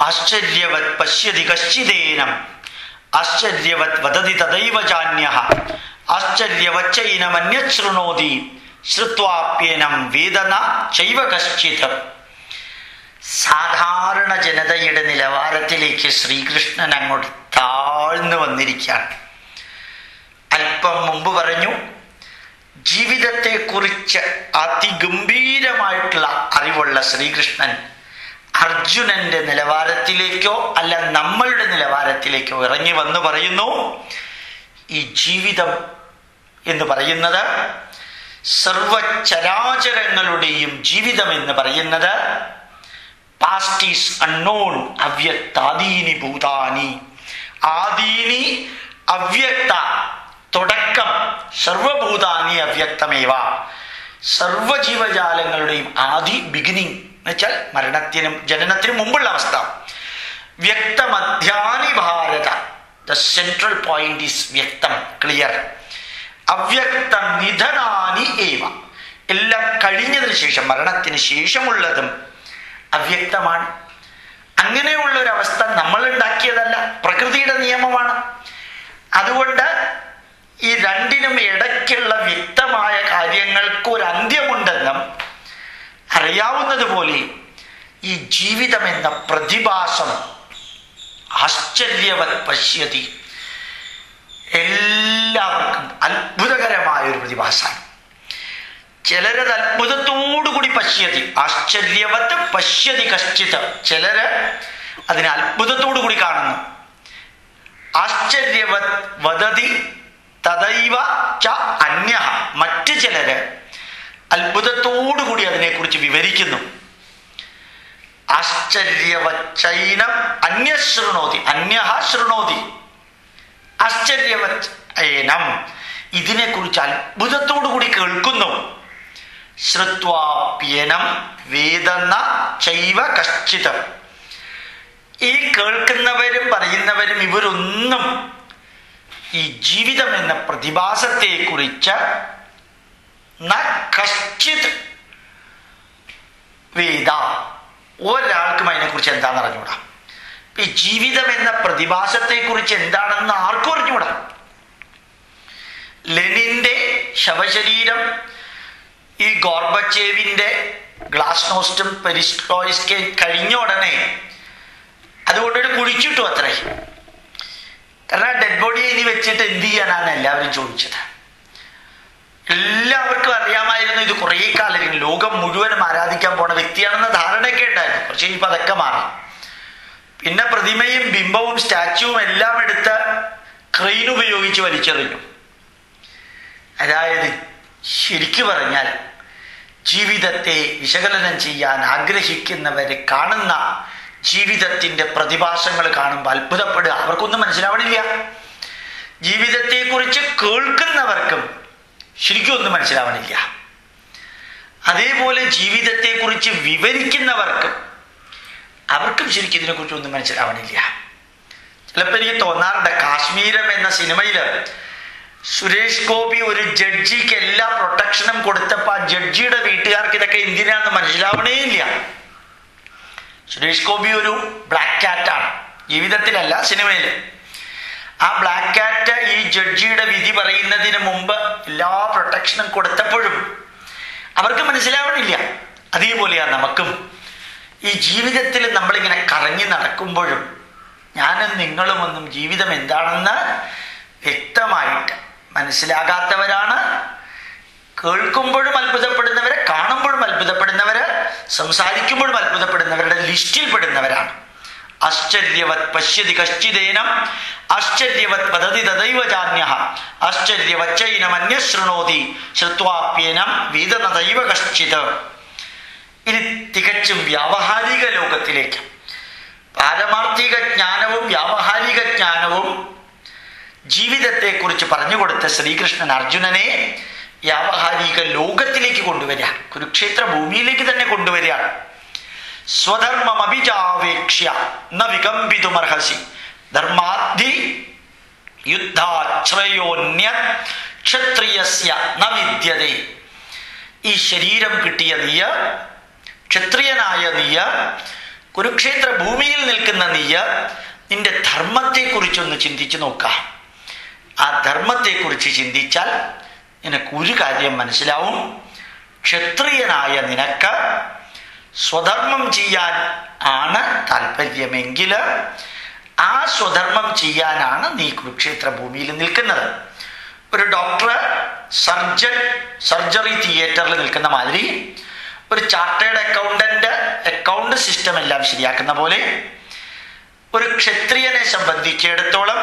ആശ്ചര്യവത് പശ്യതി കശ്ചിതേനം. ആശ്ചര്യവത് വദതി തദൈവ ചാന്യ ആശ്ചര്യവച്ചൈനമന്യത് ശൃണോതി ശ്രുത്വാപ്യനം വേദന ചൈവ കശ്ചിത്. സാധാരണ ജനതയുടെ നിലവാരത്തിലേക്ക് ശ്രീകൃഷ്ണൻ അങ്ങോട്ട് താഴ്ന്നു വന്നിരിക്കുകയാണ്. അല്പം മുമ്പ് പറഞ്ഞു ജീവിതത്തെക്കുറിച്ച് അതിഗംഭീരമായിട്ടുള്ള അറിവുള്ള ശ്രീകൃഷ്ണൻ അർജുനന്റെ നിലവാരത്തിലേക്കോ അല്ല നമ്മളുടെ നിലവാരത്തിലേക്കോ ഇറങ്ങി വന്ന് പറയുന്നു. ഈ ജീവിതം എന്ന് പറയുന്നത് സർവചരാചരങ്ങളുടെയും ജീവിതം എന്ന് പറയുന്നത് പാസ്റ്റ് ഈസ് അൺനോൺ അവ്യക്താദീനി ഭൂതാനി. ആദീനി അവ്യക്ത തുടക്കം സർവഭൂതാനി അവ്യക്തമേവ. സർവജീവജാലങ്ങളുടെയും ആദി ബിഗിനിങ് എന്ന് വെച്ചാൽ മരണത്തിനും ജനനത്തിനും മുമ്പുള്ള അവസ്ഥ. വ്യക്തമധ്യാനി Bharata the central point is വ്യക്തം ക്ലിയർ അവ്യക്ത നിധനാനി ഏവ. എല്ലാം കഴിഞ്ഞതിന് ശേഷം മരണത്തിന് ശേഷമുള്ളതും അവ്യക്തമാണ്. അങ്ങനെയുള്ള ഒരു അവസ്ഥ നമ്മൾ ഉണ്ടാക്കിയതല്ല പ്രകൃതിയുടെ നിയമമാണ്. അതുകൊണ്ട് ഈ രണ്ടിനും ഇടയ്ക്കുള്ള വ്യക്തമായ കാര്യങ്ങൾക്ക് ഒരു അന്ത്യമുണ്ടെന്നും അറിയാവുന്നതുപോലെ ഈ ജീവിതം എന്ന പ്രതിഭാസം ആശ്ചര്യവത് പശ്യതി എല്ലാവർക്കും അത്ഭുതകരമായ ഒരു പ്രതിഭാസമാണ്. ചിലരത് അത്ഭുതത്തോടുകൂടി പശ്യതി ആശ്ചര്യവത്ത് പശ്യതി കശ്ചിത്. ചിലര് അതിനെ അത്ഭുതത്തോടുകൂടി കാണുന്നു. ആശ്ചര്യവത് വദതി തദൈവ ച അന്യ മറ്റ് ചിലര് അത്ഭുതത്തോടുകൂടി അതിനെക്കുറിച്ച് വിവരിക്കുന്നു. ആശ്ചര്യവച്ചൈനം അന്യശൃണോതി അന്യഹ ശൃണോതി. ആശ്ചര്യവത് ഏനം ഇതിനെക്കുറിച്ച് അത്ഭുതത്തോടുകൂടി കേൾക്കുന്നു. ശ്രുത്വാപ്യനം വേദന ചൈവ കശ്ചിതം. ഈ കേൾക്കുന്നവരും പറയുന്നവരും ഇവരൊന്നും ഈ ജീവിതം എന്ന പ്രതിഭാസത്തെക്കുറിച്ച് കശ്ചിത്. വേദ ഒരാൾക്കും അതിനെക്കുറിച്ച് എന്താണെന്ന് അറിഞ്ഞുകൂടാ ഈ ജീവിതം എന്ന പ്രതിഭാസത്തെക്കുറിച്ച് എന്താണെന്ന് ആർക്കും അറിഞ്ഞുകൂടാ ലെനിന്റെ ശവശരീരം ഈ ഗോർബച്ചേവിന്റെ ഗ്ലാസ് നോസ്റ്റും പെരിസ്ട്രോയിസ്കെ കഴിഞ്ഞ ഉടനെ അതുകൊണ്ടൊരു കുഴിച്ചിട്ടു അത്രേ. കാരണം ഡെഡ് ബോഡി ഇനി വെച്ചിട്ട് എന്ത് ചെയ്യാനാണ് എല്ലാവരും ചോദിച്ചത്? എല്ലാവർക്കും അറിയാമായിരുന്നു ഇത് കുറേ കാലം ലോകം മുഴുവനും ആരാധിക്കാൻ പോണ വ്യക്തിയാണെന്ന ധാരണയൊക്കെ ഉണ്ടായിരുന്നു. പക്ഷെ ഇപ്പൊ അതൊക്കെ മാറി. പിന്നെ പ്രതിമയും ബിംബവും സ്റ്റാച്ചുവും എല്ലാം എടുത്ത് ക്രെയിൻ ഉപയോഗിച്ച് വലിച്ചെറിഞ്ഞു. അതായത് ശരിക്കു പറഞ്ഞാൽ ജീവിതത്തെ വിശകലനം ചെയ്യാൻ ആഗ്രഹിക്കുന്നവരെ കാണുന്ന ജീവിതത്തിന്റെ പ്രതിഭാസങ്ങൾ കാണുമ്പോൾ അത്ഭുതപ്പെടുക. അവർക്കൊന്നും മനസ്സിലാവണില്ല. ജീവിതത്തെക്കുറിച്ച് കേൾക്കുന്നവർക്കും ശരിക്കും ഒന്നും മനസ്സിലാവണില്ല. അതേപോലെ ജീവിതത്തെക്കുറിച്ച് വിവരിക്കുന്നവർക്കും അവർക്കും ശരിക്കും ഇതിനെക്കുറിച്ച് ഒന്നും മനസ്സിലാവണില്ല. ചിലപ്പോൾ എനിക്ക് തോന്നാറുണ്ട് കാശ്മീരം എന്ന സിനിമയിൽ സുരേഷ് ഗോപി ഒരു ജഡ്ജിക്ക് എല്ലാ പ്രൊട്ടക്ഷനും കൊടുത്തപ്പോൾ ആ ജഡ്ജിയുടെ വീട്ടുകാർക്ക് ഇതൊക്കെ എന്തിനാന്ന് മനസ്സിലാവണേ ഇല്ല. സുരേഷ് ഗോപി ഒരു ബ്ലാക്ക് കാറ്റാണ്. ജീവിതത്തിലല്ല സിനിമയിൽ ആ ബ്ലാക്ക് കാറ്റ് ഈ ജഡ്ജിയുടെ വിധി പറയുന്നതിന് മുമ്പ് എല്ലാ പ്രൊട്ടക്ഷനും കൊടുത്തപ്പോഴും അവർക്ക് മനസ്സിലാവണില്ല. അതേപോലെയാണ് നമുക്കും. ഈ ജീവിതത്തിൽ നമ്മളിങ്ങനെ കറങ്ങി നടക്കുമ്പോഴും ഞാനും നിങ്ങളും ഒന്നും ജീവിതം എന്താണെന്ന് വ്യക്തമായിട്ട് മനസ്സിലാകാത്തവരാണ്. കേൾക്കുമ്പോഴും അത്ഭുതപ്പെടുന്നവര് കാണുമ്പോഴും അത്ഭുതപ്പെടുന്നവര് സംസാരിക്കുമ്പോഴും അത്ഭുതപ്പെടുന്നവരുടെ ലിസ്റ്റിൽ പെടുന്നവരാണ് ആശ്ചര്യവത് പശ്യതി കശ്ചിദേനം ആശ്ചര്യവത് പദതി തദൈവ ജാന്യ ആശ്ചര്യവച്ചൈനമന്യ ശൃണോതി ശ്രുത്വാപ്യേനം വീതന ദൈവ കശ്ചിത്. ഇനി തികച്ചും വ്യാവഹാരിക ലോകത്തിലേക്ക്. പാരമാർത്ഥിക ജ്ഞാനവും വ്യാവഹാരിക ജ്ഞാനവും ജീവിതത്തെക്കുറിച്ച് പറഞ്ഞുകൊടുത്ത ശ്രീകൃഷ്ണൻ അർജുനനെ വ്യാവഹാരിക ലോകത്തിലേക്ക് കൊണ്ടുവരിക. കുരുക്ഷേത്ര ഭൂമിയിലേക്ക് തന്നെ കൊണ്ടുവരിക. സ്വധർമ്മം അഭിജാവേക്ഷ്യ ന വികമ്പിതുമർഹസി. ധർമാധി യുദ്ധാശ്രയോന്യ ക്ഷത്രിയസ്യ ന ഈ ശരീരം കിട്ടിയ നീയ ക്ഷത്രിയനായ നീയ കുരുക്ഷേത്ര ഭൂമിയിൽ നിൽക്കുന്ന നീയ നിന്റെ ധർമ്മത്തെക്കുറിച്ചൊന്ന് ചിന്തിച്ചു നോക്കാം. ആ ധർമ്മത്തെക്കുറിച്ച് ചിന്തിച്ചാൽ നിനക്ക് ഒരു കാര്യം മനസ്സിലാവും. ക്ഷത്രിയനായ നിനക്ക് സ്വധർമ്മം ചെയ്യാൻ ആണ് താല്പര്യമെങ്കിൽ ആ സ്വധർമ്മം ചെയ്യാനാണ് നീ കുരുക്ഷേത്ര ഭൂമിയിൽ നിൽക്കുന്നത്. ഒരു ഡോക്ടർ സർജൻ സർജറി തിയേറ്ററിൽ നിൽക്കുന്ന മാതിരി ഒരു ചാർട്ടേഡ് അക്കൗണ്ടന്റ് അക്കൗണ്ട് സിസ്റ്റം എല്ലാം ശരിയാക്കുന്ന പോലെ ഒരു ക്ഷത്രിയനെ സംബന്ധിച്ചിടത്തോളം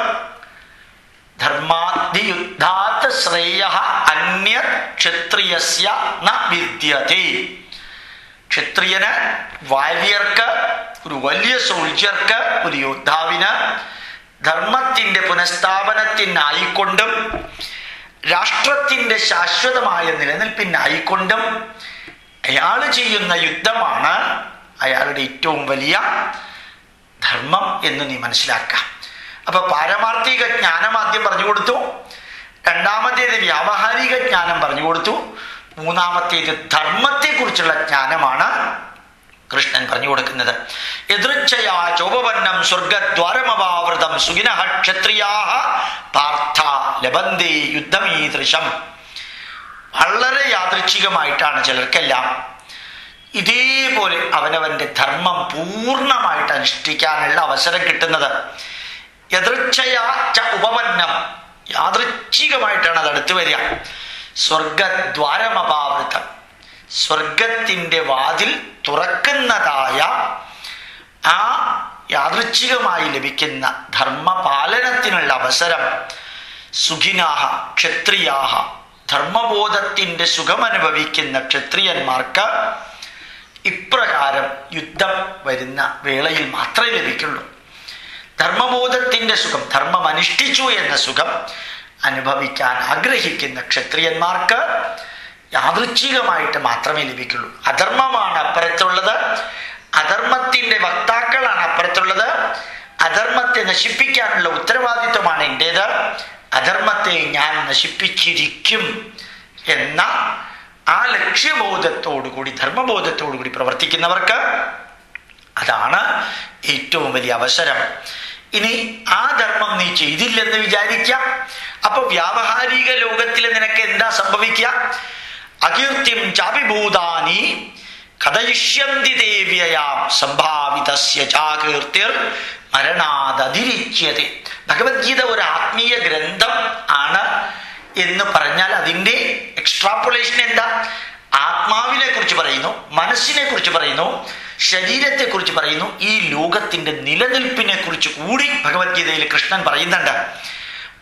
ധർമാധിയുദ്ധാത് ശ്രേയ അന്യ ക്ഷത്രിയസ്യ ന വിദ്യത്തെ ക്ഷത്രിയന് വാര്യർക്ക് ഒരു വലിയ സോൾജിയർക്ക് ഒരു യോദ്ധാവിന് ധർമ്മത്തിന്റെ പുനഃസ്ഥാപനത്തിനായിക്കൊണ്ടും രാഷ്ട്രത്തിന്റെ ശാശ്വതമായ നിലനിൽപ്പിനായിക്കൊണ്ടും അയാൾ ചെയ്യുന്ന യുദ്ധമാണ് അയാളുടെ ഏറ്റവും വലിയ ധർമ്മം എന്ന് നീ മനസ്സിലാക്കുക അപ്പൊ പാരമാർത്ഥിക ജ്ഞാനം ആദ്യം പറഞ്ഞു കൊടുത്തു. രണ്ടാമത്തേത് വ്യാവഹാരിക ജ്ഞാനം പറഞ്ഞു കൊടുത്തു. മൂന്നാമത്തേത് ധർമ്മത്തെക്കുറിച്ചുള്ള ജ്ഞാനമാണ് കൃഷ്ണൻ പറഞ്ഞു കൊടുക്കുന്നത്. എതിർച്ചയാ ചോപന്നം സ്വർഗദ്വാരമവാവൃതം സുഖിന ക്ഷത്രിയാഹ പാർത്ഥ ലബന്തി യുദ്ധമീദൃശം. വളരെ യാദൃച്ഛികമായിട്ടാണ് ചിലർക്കെല്ലാം ഇതേപോലെ അവനവന്റെ ധർമ്മം പൂർണമായിട്ട് അനുഷ്ഠിക്കാനുള്ള അവസരം കിട്ടുന്നത്. എതിർച്ചയാ ച ഉപപന്നം യാദൃച്ഛികമായിട്ടാണ് അത് അടുത്തു വരിക. സ്വർഗദ്വാരമപാവൃതം. സ്വർഗത്തിന്റെ വാതിൽ തുറക്കുന്നതായ ആ യാദൃച്ഛികമായി ലഭിക്കുന്ന ധർമ്മപാലനത്തിനുള്ള അവസരം സുഖിനാഹ ക്ഷത്രിയാഹ ധർമ്മബോധത്തിന്റെ സുഖമനുഭവിക്കുന്ന ക്ഷത്രിയന്മാർക്ക് ഇപ്രകാരം യുദ്ധം വരുന്ന വേളയിൽ മാത്രമേ ലഭിക്കുള്ളൂ. ധർമ്മബോധത്തിന്റെ സുഖം ധർമ്മം അനുഷ്ഠിച്ചു എന്ന സുഖം അനുഭവിക്കാൻ ആഗ്രഹിക്കുന്ന ക്ഷത്രിയന്മാർക്ക് യാദൃച്ഛികമായിട്ട് മാത്രമേ ലഭിക്കുള്ളൂ. അധർമ്മമാണ് അപ്പുറത്തുള്ളത്. അധർമ്മത്തിന്റെ വക്താക്കളാണ് അപ്പുറത്തുള്ളത്. അധർമ്മത്തെ നശിപ്പിക്കാനുള്ള ഉത്തരവാദിത്വമാണ് എന്റേത് അധർമ്മത്തെ ഞാൻ നശിപ്പിച്ചിരിക്കും എന്ന ആ ലക്ഷ്യബോധത്തോടുകൂടി ധർമ്മബോധത്തോടുകൂടി പ്രവർത്തിക്കുന്നവർക്ക് അതാണ് ഏറ്റവും വലിയ അവസരം. ഇനി ആ ധർമ്മം നീ ചെയ്തില്ലെന്ന് വിചാരിക്ക. അപ്പൊ വ്യാവഹാരിക ലോകത്തിൽ നിനക്ക് എന്താ സംഭവിക്കുക അകീർത്തിം ചാപിഭൂതാനി കഥയിഷ്യന്തി ദേവ്യയാം സംഭാവിതസ്യ ചാകീർത്തിർ മരണാതതിരിച്ചത് ഭഗവത്ഗീത ഒരു ആത്മീയ ഗ്രന്ഥം ആണ് എന്ന് പറഞ്ഞാൽ അതിന്റെ എക്സ്ട്രാപ്പുലേഷൻ എന്താ? ആത്മാവിനെ കുറിച്ച് പറയുന്നു മനസ്സിനെ കുറിച്ച് പറയുന്നു ശരീരത്തെ കുറിച്ച് പറയുന്നു. ഈ ലോകത്തിന്റെ നിലനിൽപ്പിനെ കുറിച്ച് കൂടി ഭഗവത്ഗീതയിൽ കൃഷ്ണൻ പറയുന്നുണ്ട്.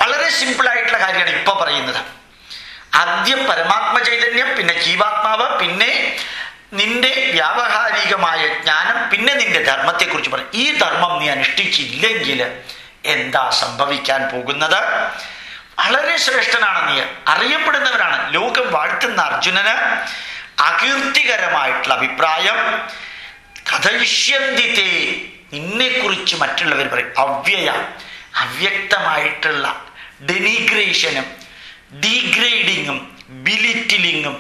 വളരെ സിമ്പിൾ ആയിട്ടുള്ള കാര്യമാണ് ഇപ്പൊ പറയുന്നത്. ആദ്യം പരമാത്മ ചൈതന്യം പിന്നെ ജീവാത്മാവ് പിന്നെ നിന്റെ വ്യാവഹാരികമായ ജ്ഞാനം പിന്നെ നിന്റെ ധർമ്മത്തെ കുറിച്ച് പറയും ഈ ധർമ്മം നീ അനുഷ്ഠിച്ചില്ലെങ്കിൽ എന്താ സംഭവിക്കാൻ പോകുന്നത്? വളരെ ശ്രേഷ്ഠനാണ് നീ. അറിയപ്പെടുന്നവരാണ് ലോകം വാഴ്ത്തുന്ന അർജുനന് അകീർത്തികരമായിട്ടുള്ള അഭിപ്രായം. കഥയിഷ്യന്തിത്തെ നിന്നെക്കുറിച്ച് മറ്റുള്ളവർ പറയും. അവ്യയ അവ്യക്തമായിട്ടുള്ള ഡെനിഗ്രേഷനും ഡീഗ്രേഡിങ്ങും ബിലിറ്റിലിങ്ങും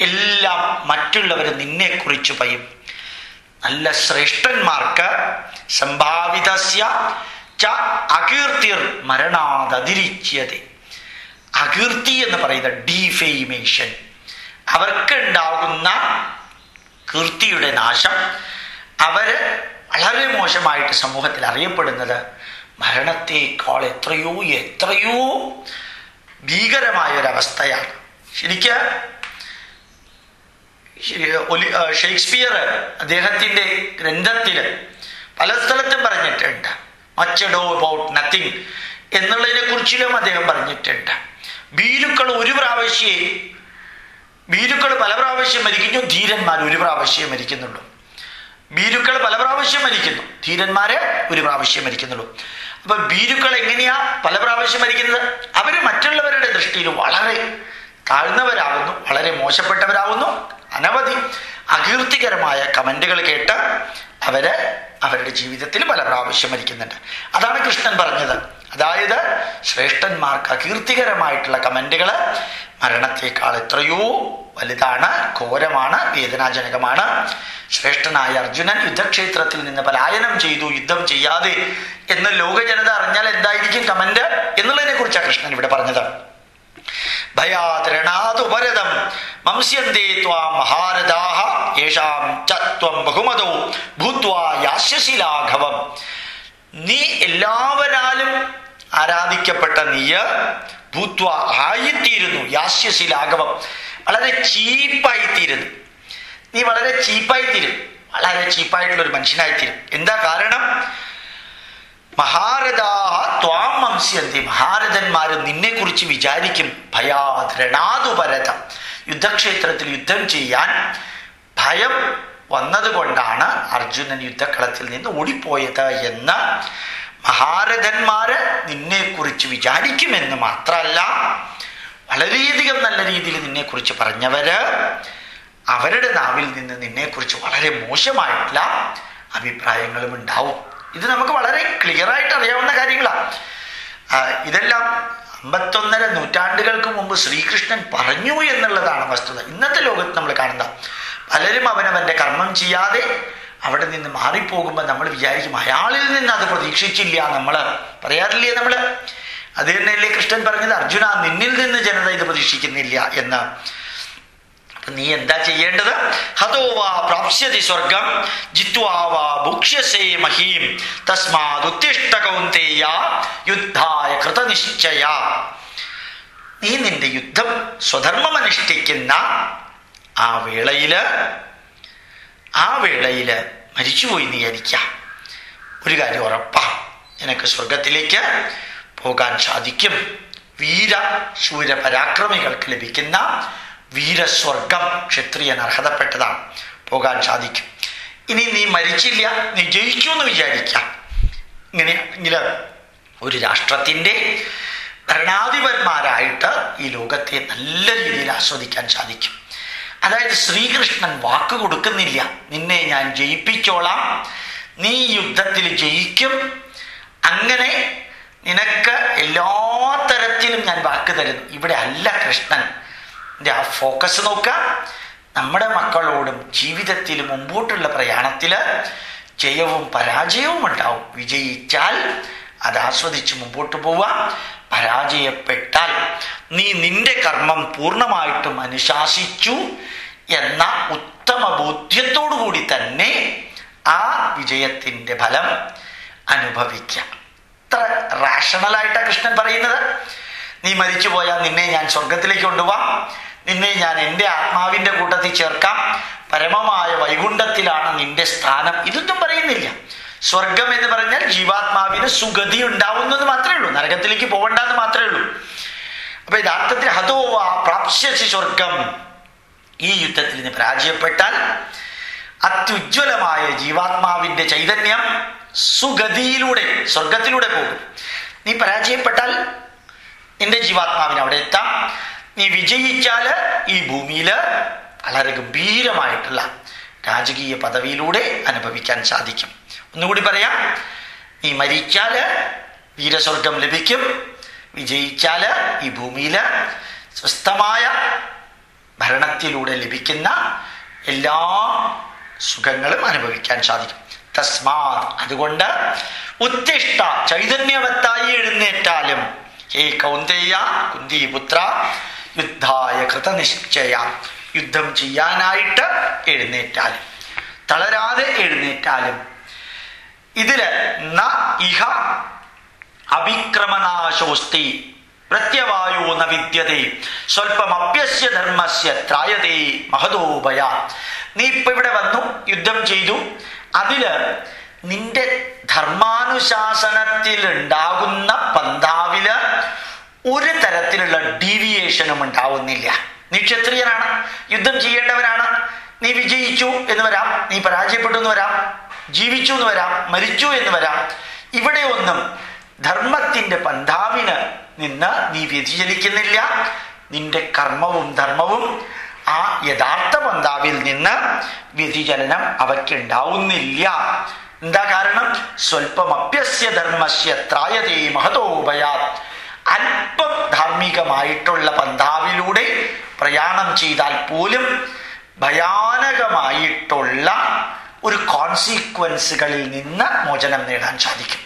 എല്ലാം മറ്റുള്ളവർ നിന്നെക്കുറിച്ച് പറയും. നല്ല ശ്രേഷ്ഠന്മാർക്ക് സംഭാവിതസ്യ ച അകീർത്തിർ മരണാതതിരിച്ചത് അകീർത്തി എന്ന് പറയുന്ന ഡീഫെയിമേഷൻ അവർക്ക് കീർത്തിയുടെ നാശം. അവർ വളരെ മോശമായിട്ട് സമൂഹത്തിൽ അറിയപ്പെടുന്നത് മരണത്തെക്കാൾ എത്രയോ എത്രയോ ഭീകരമായ ഒരവസ്ഥയാണ് ശരിക്ക് ഷേക്സ്പിയർ അദ്ദേഹത്തിന്റെ ഗ്രന്ഥത്തിൽ പല സ്ഥലത്തും പറഞ്ഞിട്ടുണ്ട്. മച്ചഡോ അബൌട്ട് നത്തിങ് എന്നുള്ളതിനെ കുറിച്ചിലും അദ്ദേഹം പറഞ്ഞിട്ടുണ്ട്. ഭീരുക്കൾ ഒരു പ്രാവശ്യേ ഭീരുക്കൾ പല പ്രാവശ്യം മരിക്കുന്നു ധീരന്മാർ ഒരു പ്രാവശ്യം മരിക്കുന്നുള്ളൂ. ഭീരുക്കൾ പല പ്രാവശ്യം മരിക്കുന്നു ധീരന്മാര് ഒരു പ്രാവശ്യം മരിക്കുന്നുള്ളൂ. അപ്പൊ ഭീരുക്കൾ എങ്ങനെയാ പല പ്രാവശ്യം മരിക്കുന്നത്? അവർ മറ്റുള്ളവരുടെ ദൃഷ്ടിയിൽ വളരെ താഴ്ന്നവരാകുന്നു വളരെ മോശപ്പെട്ടവരാകുന്നു അനവധി. അകീർത്തികരമായ കമന്റുകൾ കേട്ട് അവർ അവരുടെ ജീവിതത്തിൽ പല പ്രാവശ്യം മരിക്കുന്നുണ്ട്. അതാണ് കൃഷ്ണൻ പറഞ്ഞത്. അതായത് ശ്രേഷ്ഠന്മാർക്ക് അകീർത്തികരമായിട്ടുള്ള കമന്റുകൾ മരണത്തെക്കാൾ എത്രയോ വലുതാണ് ഘോരമാണ് വേദനാജനകമാണ്. ശ്രേഷ്ഠനായ അർജുനൻ യുദ്ധക്ഷേത്രത്തിൽ നിന്ന് പലായനം ചെയ്തു യുദ്ധം ചെയ്യാതെ എന്ന് ലോക ജനത അറിഞ്ഞാൽ എന്തായിരിക്കും കമന്റ് എന്നുള്ളതിനെ കുറിച്ചാണ് കൃഷ്ണൻ ഇവിടെ പറഞ്ഞത്. ഭയാതരണാതുപരതം മംസ്യന്തേ ത്വാം മഹാരഥാഹ. യേഷാം ചത്വം ബഹുമതോ ഭൂത്വാ ലാഘവം നീ എല്ലാവരാലും ആരാധിക്കപ്പെട്ട നീയ് ഭൂത്വ ആയിത്തീരുന്നു യാശ്യശിലാഘവം വളരെ ചീപ്പായിത്തീരുന്നു. നീ വളരെ ചീപ്പായിത്തീരും. വളരെ ചീപ്പായിട്ടുള്ള ഒരു മനുഷ്യനായിത്തീരും. എന്താ കാരണം? മഹാരഥാഹ ത്വാം വംശ്യന്തി മഹാരഥന്മാര് നിന്നെ കുറിച്ച് വിചാരിക്കും. ഭയാദ്രണാതുപരതം യുദ്ധക്ഷേത്രത്തിൽ യുദ്ധം ചെയ്യാൻ ഭയം വന്നതുകൊണ്ടാണ് അർജുനൻ യുദ്ധക്കളത്തിൽ നിന്ന് ഓടിപ്പോയത് എന്ന് മഹാരഥന്മാര് നിന്നെ കുറിച്ച് വിചാരിക്കുമെന്ന് മാത്രമല്ല വളരെയധികം നല്ല രീതിയിൽ നിന്നെക്കുറിച്ച് പറഞ്ഞവര് അവരുടെ നാവിൽ നിന്ന് നിന്നെക്കുറിച്ച് വളരെ മോശമായിട്ടുള്ള അഭിപ്രായങ്ങളും ഉണ്ടാവും. ഇത് നമുക്ക് വളരെ ക്ലിയർ ആയിട്ട് അറിയാവുന്ന കാര്യങ്ങളാണ് ഇതെല്ലാം അമ്പത്തൊന്നര നൂറ്റാണ്ടുകൾക്ക് മുമ്പ് ശ്രീകൃഷ്ണൻ പറഞ്ഞു എന്നുള്ളതാണ് വസ്തുത. ഇന്നത്തെ ലോകത്ത് നമ്മൾ കാണുന്ന പലരും അവനവന്റെ കർമ്മം ചെയ്യാതെ അവിടെ നിന്ന് മാറിപ്പോകുമ്പോൾ നമ്മൾ വിചാരിക്കും അയാളിൽ നിന്ന് അത് പ്രതീക്ഷിച്ചില്ല നമ്മൾ പറയാറില്ലേ നമ്മൾ അത് തന്നെയല്ലേ കൃഷ്ണൻ പറഞ്ഞത്? അർജുന നിന്നിൽ നിന്ന് ജനത ഇത് പ്രതീക്ഷിക്കുന്നില്ല എന്ന്. നീ എന്താ ചെയ്യേണ്ടത്? ഹതോവാ പ്രാപ്സ്യതി സ്വർഗം ജിത്വാവാ ഭുക്ഷ്യസേ മഹീം. തസ്മാതുത്തിഷ്ട കൗന്തേയ യുദ്ധായ കൃതനിശ്ചയ. നീ നിന്റെ യുദ്ധം സ്വധർമ്മം അനുഷ്ഠിക്കുന്ന ആ വേളയിൽ ആ വേളയിൽ മരിച്ചുപോയി നീ എനിക്ക ഒരു കാര്യം ഉറപ്പാ നിനക്ക് സ്വർഗത്തിലേക്ക് പോകാൻ സാധിക്കും. വീര ശൂര പരാക്രമികൾക്ക് ലഭിക്കുന്ന വീരസ്വർഗം ക്ഷത്രിയൻ അർഹതപ്പെട്ടതാണ് പോകാൻ സാധിക്കും. ഇനി നീ മരിച്ചില്ല നീ ജയിച്ചു എന്ന് വിചാരിക്കാം ഇങ്ങനെയാണെങ്കിൽ ഒരു രാഷ്ട്രത്തിന്റെ ഭരണാധിപന്മാരായിട്ട് ഈ ലോകത്തെ നല്ല രീതിയിൽ ആസ്വദിക്കാൻ സാധിക്കും. അതായത് ശ്രീകൃഷ്ണൻ വാക്ക് കൊടുക്കുന്നില്ല. നിന്നെ ഞാൻ ജയിപ്പിച്ചോളാം. നീ യുദ്ധത്തിൽ ജയിക്കും. അങ്ങനെ നിനക്ക് എല്ലാ തരത്തിലും ഞാൻ വാക്ക് തരുന്നു. ഇവിടെ അല്ല കൃഷ്ണൻ. ആ ഫോക്കസ് നോക്കുക. നമ്മുടെ മക്കളോടും ജീവിതത്തിൽ മുമ്പോട്ടുള്ള പ്രയാണത്തിൽ ജയവും പരാജയവും ഉണ്ടാവും. വിജയിച്ചാൽ അത് ആസ്വദിച്ച് മുമ്പോട്ട് പോവാം പരാജയപ്പെട്ടാൽ നീ നിന്റെ കർമ്മം പൂർണമായിട്ടും അനുശാസിച്ചു എന്ന ഉത്തമ കൂടി തന്നെ ആ വിജയത്തിന്റെ ഫലം അനുഭവിക്കാം ഇത്ര റാഷണലായിട്ടാണ് കൃഷ്ണൻ പറയുന്നത്. നീ മരിച്ചു പോയാൽ നിന്നെ ഞാൻ സ്വർഗത്തിലേക്ക് കൊണ്ടുപോവാം. നിന്നെ ഞാൻ എന്റെ ആത്മാവിന്റെ കൂട്ടത്തിൽ ചേർക്കാം. പരമമായ വൈകുണ്ഠത്തിലാണ് നിന്റെ സ്ഥാനം. ഇതൊന്നും പറയുന്നില്ല. സ്വർഗം എന്ന് പറഞ്ഞാൽ ജീവാത്മാവിന് സുഗതി ഉണ്ടാവുന്നത് മാത്രമേ ഉള്ളൂ. നരകത്തിലേക്ക് പോകണ്ടെന്ന് മാത്രമേ ഉള്ളൂ. അപ്പൊ യഥാർത്ഥത്തിൽ ഹതോവാ പ്രാപ്സ്യസി സ്വർഗം ഈ യുദ്ധത്തിൽ നിന്ന് പരാജയപ്പെട്ടാൽ അത്യുജ്വലമായ ജീവാത്മാവിന്റെ ചൈതന്യം സുഗതിയിലൂടെ സ്വർഗത്തിലൂടെ പോകും. നീ പരാജയപ്പെട്ടാൽ നിന്റെ ജീവാത്മാവിന് അവിടെ എത്താം. നീ വിജയിച്ചാൽ ഈ ഭൂമിയിൽ വളരെ ഗംഭീരമായിട്ടുള്ള രാജകീയ പദവിയിലൂടെ അനുഭവിക്കാൻ സാധിക്കും. ഒന്നുകൂടി പറയാം. നീ മരിച്ചാൽ വീരസ്വർഗം ലഭിക്കും. വിജയിച്ചാൽ ഈ ഭൂമിയിൽ സ്വസ്ഥമായ ഭരണത്തിലൂടെ ലഭിക്കുന്ന എല്ലാ സുഖങ്ങളും അനുഭവിക്കാൻ സാധിക്കും. തസ്മാത്. അതുകൊണ്ട് ഉത്തിഷ്ട ചൈതന്യവത്തായി എഴുന്നേറ്റാലും ഹേ കൗന്ദേയ കുന്തിപുത്ര യുദ്ധായ കൃതനിശ്ചയ യുദ്ധം ചെയ്യാനായിട്ട് എഴുന്നേറ്റാലും തളരാതെ എഴുന്നേറ്റാലും ഇതിൽ ന ഇഹ അവിക്രമനാശോസ്തി പ്രത്യവായോ ന വിദ്യതേ സ്വല്പം അപ്യസ്യ ധർമ്മസ്യ ത്രായതേ മഹതോപയ നീ ഇപ്പൊ ഇവിടെ വന്നു യുദ്ധം ചെയ്തു. അതിൽ നിന്റെ ധർമാനുശാസനത്തിൽ ഉണ്ടാകുന്ന പന്താവിൽ ഒരു തരത്തിലുള്ള ഡീവിയേഷനും ഉണ്ടാവുന്നില്ല. നീ ക്ഷത്രിയനാണ് യുദ്ധം ചെയ്യേണ്ടവനാണ് നീ വിജയിച്ചു എന്ന് വരാം നീ പരാജയപ്പെട്ടു എന്ന് വരാം ജീവിച്ചു എന്ന് വരാം മരിച്ചു എന്ന് വരാം. ഇവിടെ ഒന്നും ധർമ്മത്തിന്റെ പന്ഥാവിന് നിന്ന് നീ വ്യതിചലിക്കുന്നില്ല. നിന്റെ കർമ്മവും ധർമ്മവും ആ യഥാർത്ഥ പന്താവിൽ നിന്ന് വ്യതിചലനം അവയ്ക്കുണ്ടാവുന്നില്ല എന്താ കാരണം? സ്വൽപ്പമപ്യസ്യ ധർമ്മസ്യ ത്രായതേ മഹതോപയാത് അല്പം ധാർമ്മികമായിട്ടുള്ള പന്ഥാവിലൂടെ പ്രയാണം ചെയ്താൽ പോലും ഭയാനകമായിട്ടുള്ള ഒരു കോൺസിക്വൻസുകളിൽ നിന്ന് മോചനം നേടാൻ സാധിക്കും.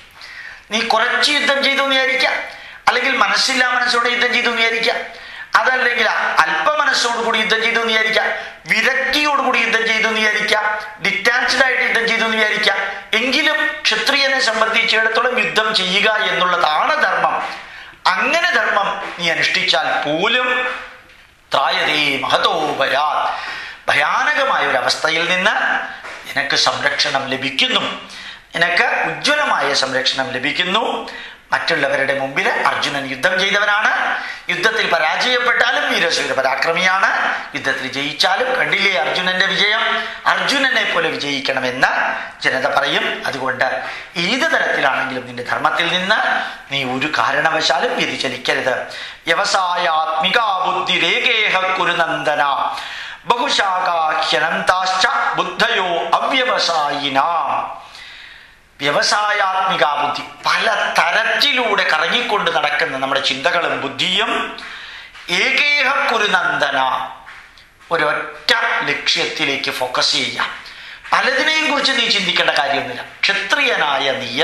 നീ കുറച്ച് യുദ്ധം ചെയ്തു എന്ന് വിചാരിക്കാം അല്ലെങ്കിൽ മനസ്സില്ലാ മനസ്സോടെ യുദ്ധം ചെയ്തു എന്ന് വിചാരിക്കാം അതല്ലെങ്കിൽ അല്പ മനസ്സോടുകൂടി യുദ്ധം ചെയ്തു എന്ന് വിചാരിക്കാം വിരക്തിയോടുകൂടി യുദ്ധം ചെയ്തു എന്ന് വിചാരിക്കാം ഡിറ്റാച്ച്ഡ് ആയിട്ട് യുദ്ധം ചെയ്തു വിചാരിക്കാം എങ്കിലും ക്ഷത്രിയനെ സംബന്ധിച്ചിടത്തോളം യുദ്ധം ചെയ്യുക എന്നുള്ളതാണ് ധർമ്മം. അങ്ങനെ ധർമ്മം നീ അനുഷ്ഠിച്ചാൽ പോലും ത്രായതേ മഹതോപരാ ഭയാനകമായ ഒരു അവസ്ഥയിൽ നിന്ന് നിനക്ക് സംരക്ഷണം ലഭിക്കുന്നു. നിനക്ക് ഉജ്ജ്വലമായ സംരക്ഷണം ലഭിക്കുന്നു. മറ്റുള്ളവരുടെ മുമ്പിൽ അർജുനൻ യുദ്ധം ചെയ്തവനാണ്. യുദ്ധത്തിൽ പരാജയപ്പെട്ടാലും വീരശൂര പരാക്രമിയാണ്. യുദ്ധത്തിൽ ജയിച്ചാലും കണ്ടില്ലേ അർജുനന്റെ വിജയം? അർജുനനെ പോലെ വിജയിക്കണമെന്ന് ജനത പറയും. അതുകൊണ്ട് ഏത് തരത്തിലാണെങ്കിലും നിന്റെ ധർമ്മത്തിൽ നിന്ന് നീ ഒരു കാരണവശാലും വ്യതിചലിക്കരുത്. വ്യവസായാത്മിക ബുദ്ധി രേഖേഹ കുരുനന്ദന ബഹുശാഖാഖ്യനന്താശ്ച ബുദ്ധയോ അവ്യവസായിന. വ്യവസായാത്മിക ബുദ്ധി പല തരത്തിലൂടെ കറങ്ങിക്കൊണ്ട് നടക്കുന്ന നമ്മുടെ ചിന്തകളും ബുദ്ധിയും ഏകേഹ കുരുനന്ദന ഒരൊറ്റ ലക്ഷ്യത്തിലേക്ക് ഫോക്കസ് ചെയ്യാം പലതിനെയും കുറിച്ച് നീ ചിന്തിക്കേണ്ട കാര്യമൊന്നുമില്ല. ക്ഷത്രിയനായ നീയ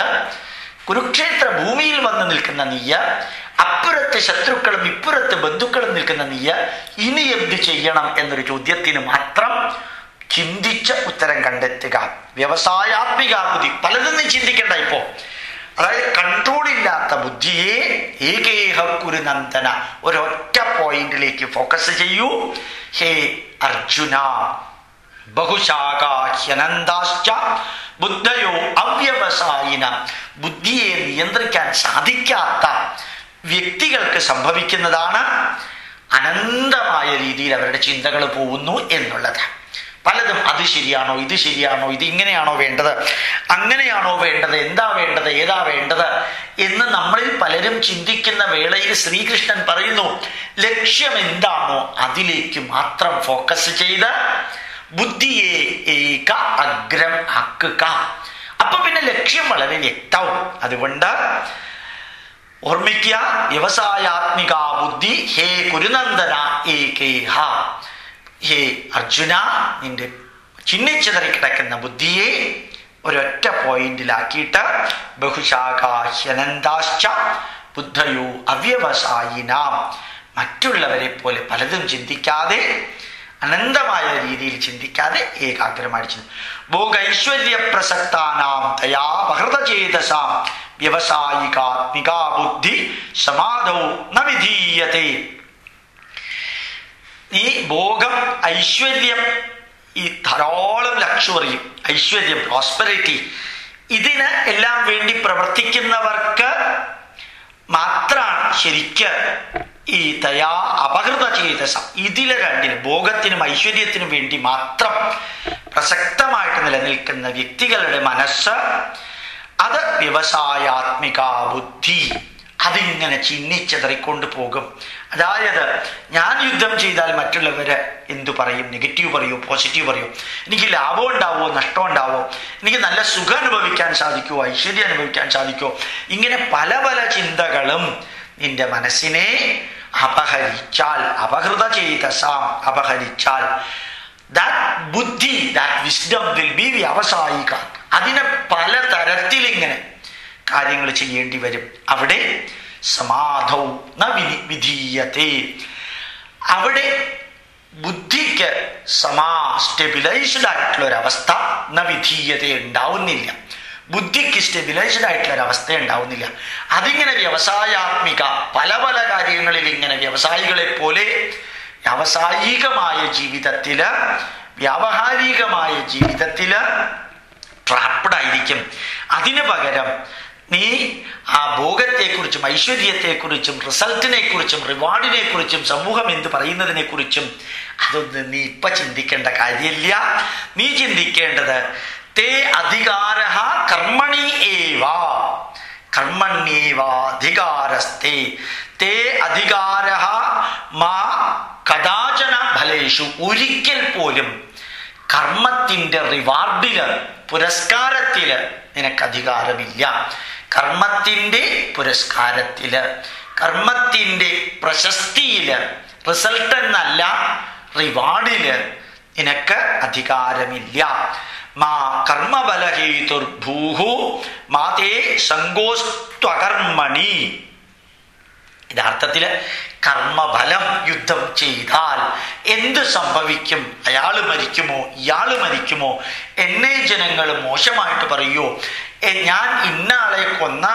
കുരുക്ഷേത്ര ഭൂമിയിൽ വന്ന് നിൽക്കുന്ന നീയ അപ്പുറത്ത് ശത്രുക്കളും ഇപ്പുറത്ത് ബന്ധുക്കളും നിൽക്കുന്ന നീയ ഇനി എന്ത് ചെയ്യണം എന്നൊരു ചോദ്യത്തിന് മാത്രം ചിന്തിച്ച ഉത്തരം കണ്ടെത്തുക. വ്യവസായാത്മിക ബുദ്ധി പലതും നീ ചിന്തിക്കണ്ട ഇപ്പോ. അതായത് കൺട്രോൾ ഇല്ലാത്ത ബുദ്ധിയെ ഏകേഹ കുരുനന്ദന ഒരൊറ്റ പോയിന്റിലേക്ക് ഫോക്കസ് ചെയ്യൂ. ഹേ അർജുന ബഹുശാഖാഹ്യനന്ദാശ്ച ബുദ്ധയോ അവ്യവസായിന. ബുദ്ധിയെ നിയന്ത്രിക്കാൻ സാധിക്കാത്ത വ്യക്തികൾക്ക് സംഭവിക്കുന്നതാണ് അനന്തമായ രീതിയിൽ അവരുടെ ചിന്തകൾ പോകുന്നു എന്നുള്ളത്. പലതും അത് ശരിയാണോ ഇത് ശരിയാണോ ഇത് ഇങ്ങനെയാണോ വേണ്ടത് അങ്ങനെയാണോ വേണ്ടത് എന്താ വേണ്ടത് ഏതാ വേണ്ടത് എന്ന് നമ്മളിൽ പലരും ചിന്തിക്കുന്ന വേളയിൽ ശ്രീകൃഷ്ണൻ പറയുന്നു ലക്ഷ്യം എന്താണോ അതിലേക്ക് മാത്രം ഫോക്കസ് ചെയ്ത് ബുദ്ധിയെ ഏക അഗ്രം ആക്കുക. അപ്പൊ പിന്നെ ലക്ഷ്യം വളരെ വ്യക്തവും. അതുകൊണ്ട് ഓർമ്മിക്കുക വ്യവസായാത്മിക ബുദ്ധി ഹേ കുരുനന്ദന ഏകേഹ. ഹേ അർജുന നിന്റെ ചിന്നിച്ചിതറി കിടക്കുന്ന ബുദ്ധിയെ ഒരൊറ്റ പോയിന്റിലാക്കിയിട്ട് ബഹുശാഖാഹ്യനന്ദാശ്ച ബുദ്ധയോ അവ്യവസായിനാം. മറ്റുള്ളവരെ പോലെ പലതും ചിന്തിക്കാതെ അനന്തമായ രീതിയിൽ ചിന്തിക്കാതെ ഏകാഗ്രമായി ചിന്തി. ഭോഗൈശ്വര്യ പ്രസക്താനാം ദയാപഹൃതചേതസാം വ്യവസായികാത്മികാ ബുദ്ധി സമാധൗ ന ഈ ഭോഗം ഐശ്വര്യം ഈ ധാരാളം ലക്ഷറിയും ഐശ്വര്യം പ്രോസ്പെറിറ്റി ഇതിന് എല്ലാം വേണ്ടി പ്രവർത്തിക്കുന്നവർക്ക് മാത്രമാണ് ശരിക്ക് ഈ തയാ അപകൃത ചേതസം. ഇതിലെ രണ്ടിനും ഭോഗത്തിനും ഐശ്വര്യത്തിനും വേണ്ടി മാത്രം പ്രസക്തമായിട്ട് നിലനിൽക്കുന്ന വ്യക്തികളുടെ മനസ്സ് അത് വ്യവസായാത്മിക ബുദ്ധി. അതിങ്ങനെ ചിന്നിച്ചെതറിക്കൊണ്ട് പോകും അതായത് ഞാൻ യുദ്ധം ചെയ്താൽ മറ്റുള്ളവർ എന്തു പറയും? നെഗറ്റീവ് പറയൂ? പോസിറ്റീവ് പറയൂ? എനിക്ക് ലാഭം ഉണ്ടാവുമോ നഷ്ടം ഉണ്ടാവോ? എനിക്ക് നല്ല സുഖം അനുഭവിക്കാൻ സാധിക്കുമോ ഐശ്വര്യം അനുഭവിക്കാൻ സാധിക്കുമോ ഇങ്ങനെ പല പല ചിന്തകളും നിന്റെ മനസ്സിനെ അപഹരിച്ചാൽ അപഹൃത ചെയ്തസാം അപഹരിച്ചാൽ ദാറ്റ് ബുദ്ധി ദാറ്റ് വിസ്ഡം വിൽ ബി വ്യാവസായിക. അതിനെ പല തരത്തിലിങ്ങനെ കാര്യങ്ങൾ ചെയ്യേണ്ടി വരും. അവിടെ സമാധൗ ന വിധി വിധീയത്തെ. അവിടെ ബുദ്ധിക്ക് സമാ സ്റ്റെബിലൈസ്ഡ് ആയിട്ടുള്ള ഒരവസ്ഥ ന വിധീയത ഉണ്ടാവുന്നില്ല. ബുദ്ധിക്ക് സ്റ്റെബിലൈസ്ഡ് ആയിട്ടുള്ള ഒരു അവസ്ഥ ഉണ്ടാവുന്നില്ല. അതിങ്ങനെ വ്യവസായാത്മിക പല പല കാര്യങ്ങളിൽ ഇങ്ങനെ വ്യവസായികളെ പോലെ വ്യാവസായികമായ ജീവിതത്തിൽ വ്യാവഹാരികമായ ജീവിതത്തിൽ ട്രാപ്ഡ് ആയിരിക്കും. അതിനു പകരം നീ ആ ഭോഗത്തെക്കുറിച്ചും ഐശ്വര്യത്തെക്കുറിച്ചും റിസൾട്ടിനെ കുറിച്ചും റിവാർഡിനെ കുറിച്ചും സമൂഹം എന്ത് പറയുന്നതിനെ കുറിച്ചും അതൊന്നും നീ ഇപ്പൊ ചിന്തിക്കേണ്ട കാര്യമില്ല. നീ ചിന്തിക്കേണ്ടത് തേ അധികാര കർമ്മണി ഏവ. കർമ്മണ്യേവാധികാരസ്തേ തേ അധികാര മാ കഥാചന ഫലേഷു. ഒരിക്കൽ പോലും കർമ്മത്തിന്റെ റിവാർഡിൽ പുരസ്കാരത്തിൽ നിനക്ക് അധികാരമില്ല. കർമ്മത്തിന്റെ പുരസ്കാരത്തിൽ കർമ്മത്തിന്റെ പ്രശസ്തിയിൽ റിസൾട്ട് എന്നല്ല റിവാർഡിൽ നിനക്ക് അധികാരമില്ല. മാ കർമ്മബലഹേതുർഭൂഹു മാതേ സങ്കോസ്ത്വകർമ്മണി യഥാർത്ഥത്തിൽ കർമ്മഫലം യുദ്ധം ചെയ്താൽ എന്ത് സംഭവിക്കും? അയാൾ മരിക്കുമോ? ഇയാൾ മരിക്കുമോ? എന്നെ ജനങ്ങൾ മോശമായിട്ട് പറയുമോ ഞാൻ ഇന്ന ആളെ കൊന്ന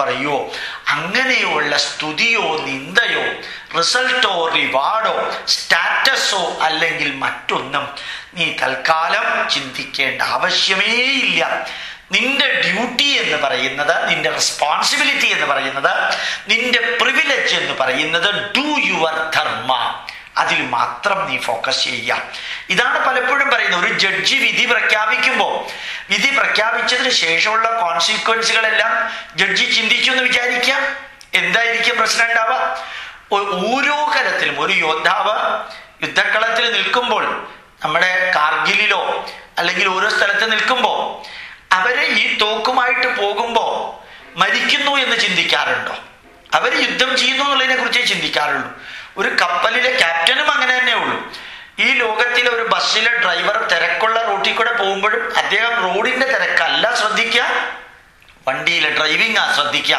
പറയുമോ അങ്ങനെയുള്ള സ്തുതിയോ നിന്ദയോ റിസൾട്ടോ റിവാർഡോ സ്റ്റാറ്റസോ അല്ലെങ്കിൽ മറ്റൊന്നും നീ തൽക്കാലം ചിന്തിക്കേണ്ട ആവശ്യമേ ഇല്ല. നിന്റെ ഡ്യൂട്ടി എന്ന് പറയുന്നത് നിന്റെ റെസ്പോൺസിബിലിറ്റി എന്ന് പറയുന്നത് നിന്റെ പ്രിവിലേജ് എന്ന് പറയുന്നത് ഡു യുവർ ധർമ്മ അതിൽ മാത്രം നീ ഫോക്കസ് ചെയ്യുക. ഇതാണ് പലപ്പോഴും പറയുന്നത്. ഒരു ജഡ്ജി വിധി പ്രഖ്യാപിക്കുമ്പോൾ വിധി പ്രഖ്യാപിച്ചതിന് ശേഷമുള്ള കോൺസിക്വൻസുകളെല്ലാം ജഡ്ജി ചിന്തിച്ചു എന്ന് വിചാരിക്കുക. എന്തായിരിക്കും പ്രശ്നം ഉണ്ടാവുക? ഓരോ കലത്തിലും ഒരു യോദ്ധാവ് യുദ്ധക്കളത്തിൽ നിൽക്കുമ്പോൾ നമ്മുടെ കാർഗിലിലോ അല്ലെങ്കിൽ ഓരോ സ്ഥലത്ത് നിൽക്കുമ്പോൾ അവരെ ഈ തോക്കുമായിട്ട് പോകുമ്പോൾ മരിക്കുന്നു എന്ന് ചിന്തിക്കാറുണ്ടോ? അവർ യുദ്ധം ചെയ്യുന്നു എന്നുള്ളതിനെ കുറിച്ചേ ചിന്തിക്കാറുള്ളൂ. ഒരു കപ്പലിലെ ക്യാപ്റ്റനും അങ്ങനെ തന്നെ ഉള്ളൂ. ഈ ലോകത്തിലെ ഒരു ബസ്സിലെ ഡ്രൈവർ തിരക്കുള്ള റൂട്ടിൽ കൂടെ പോകുമ്പോഴും അദ്ദേഹം റോഡിന്റെ തിരക്കല്ല ശ്രദ്ധിക്കുക വണ്ടിയിലെ ഡ്രൈവിംഗ് ആ ശ്രദ്ധിക്കുക.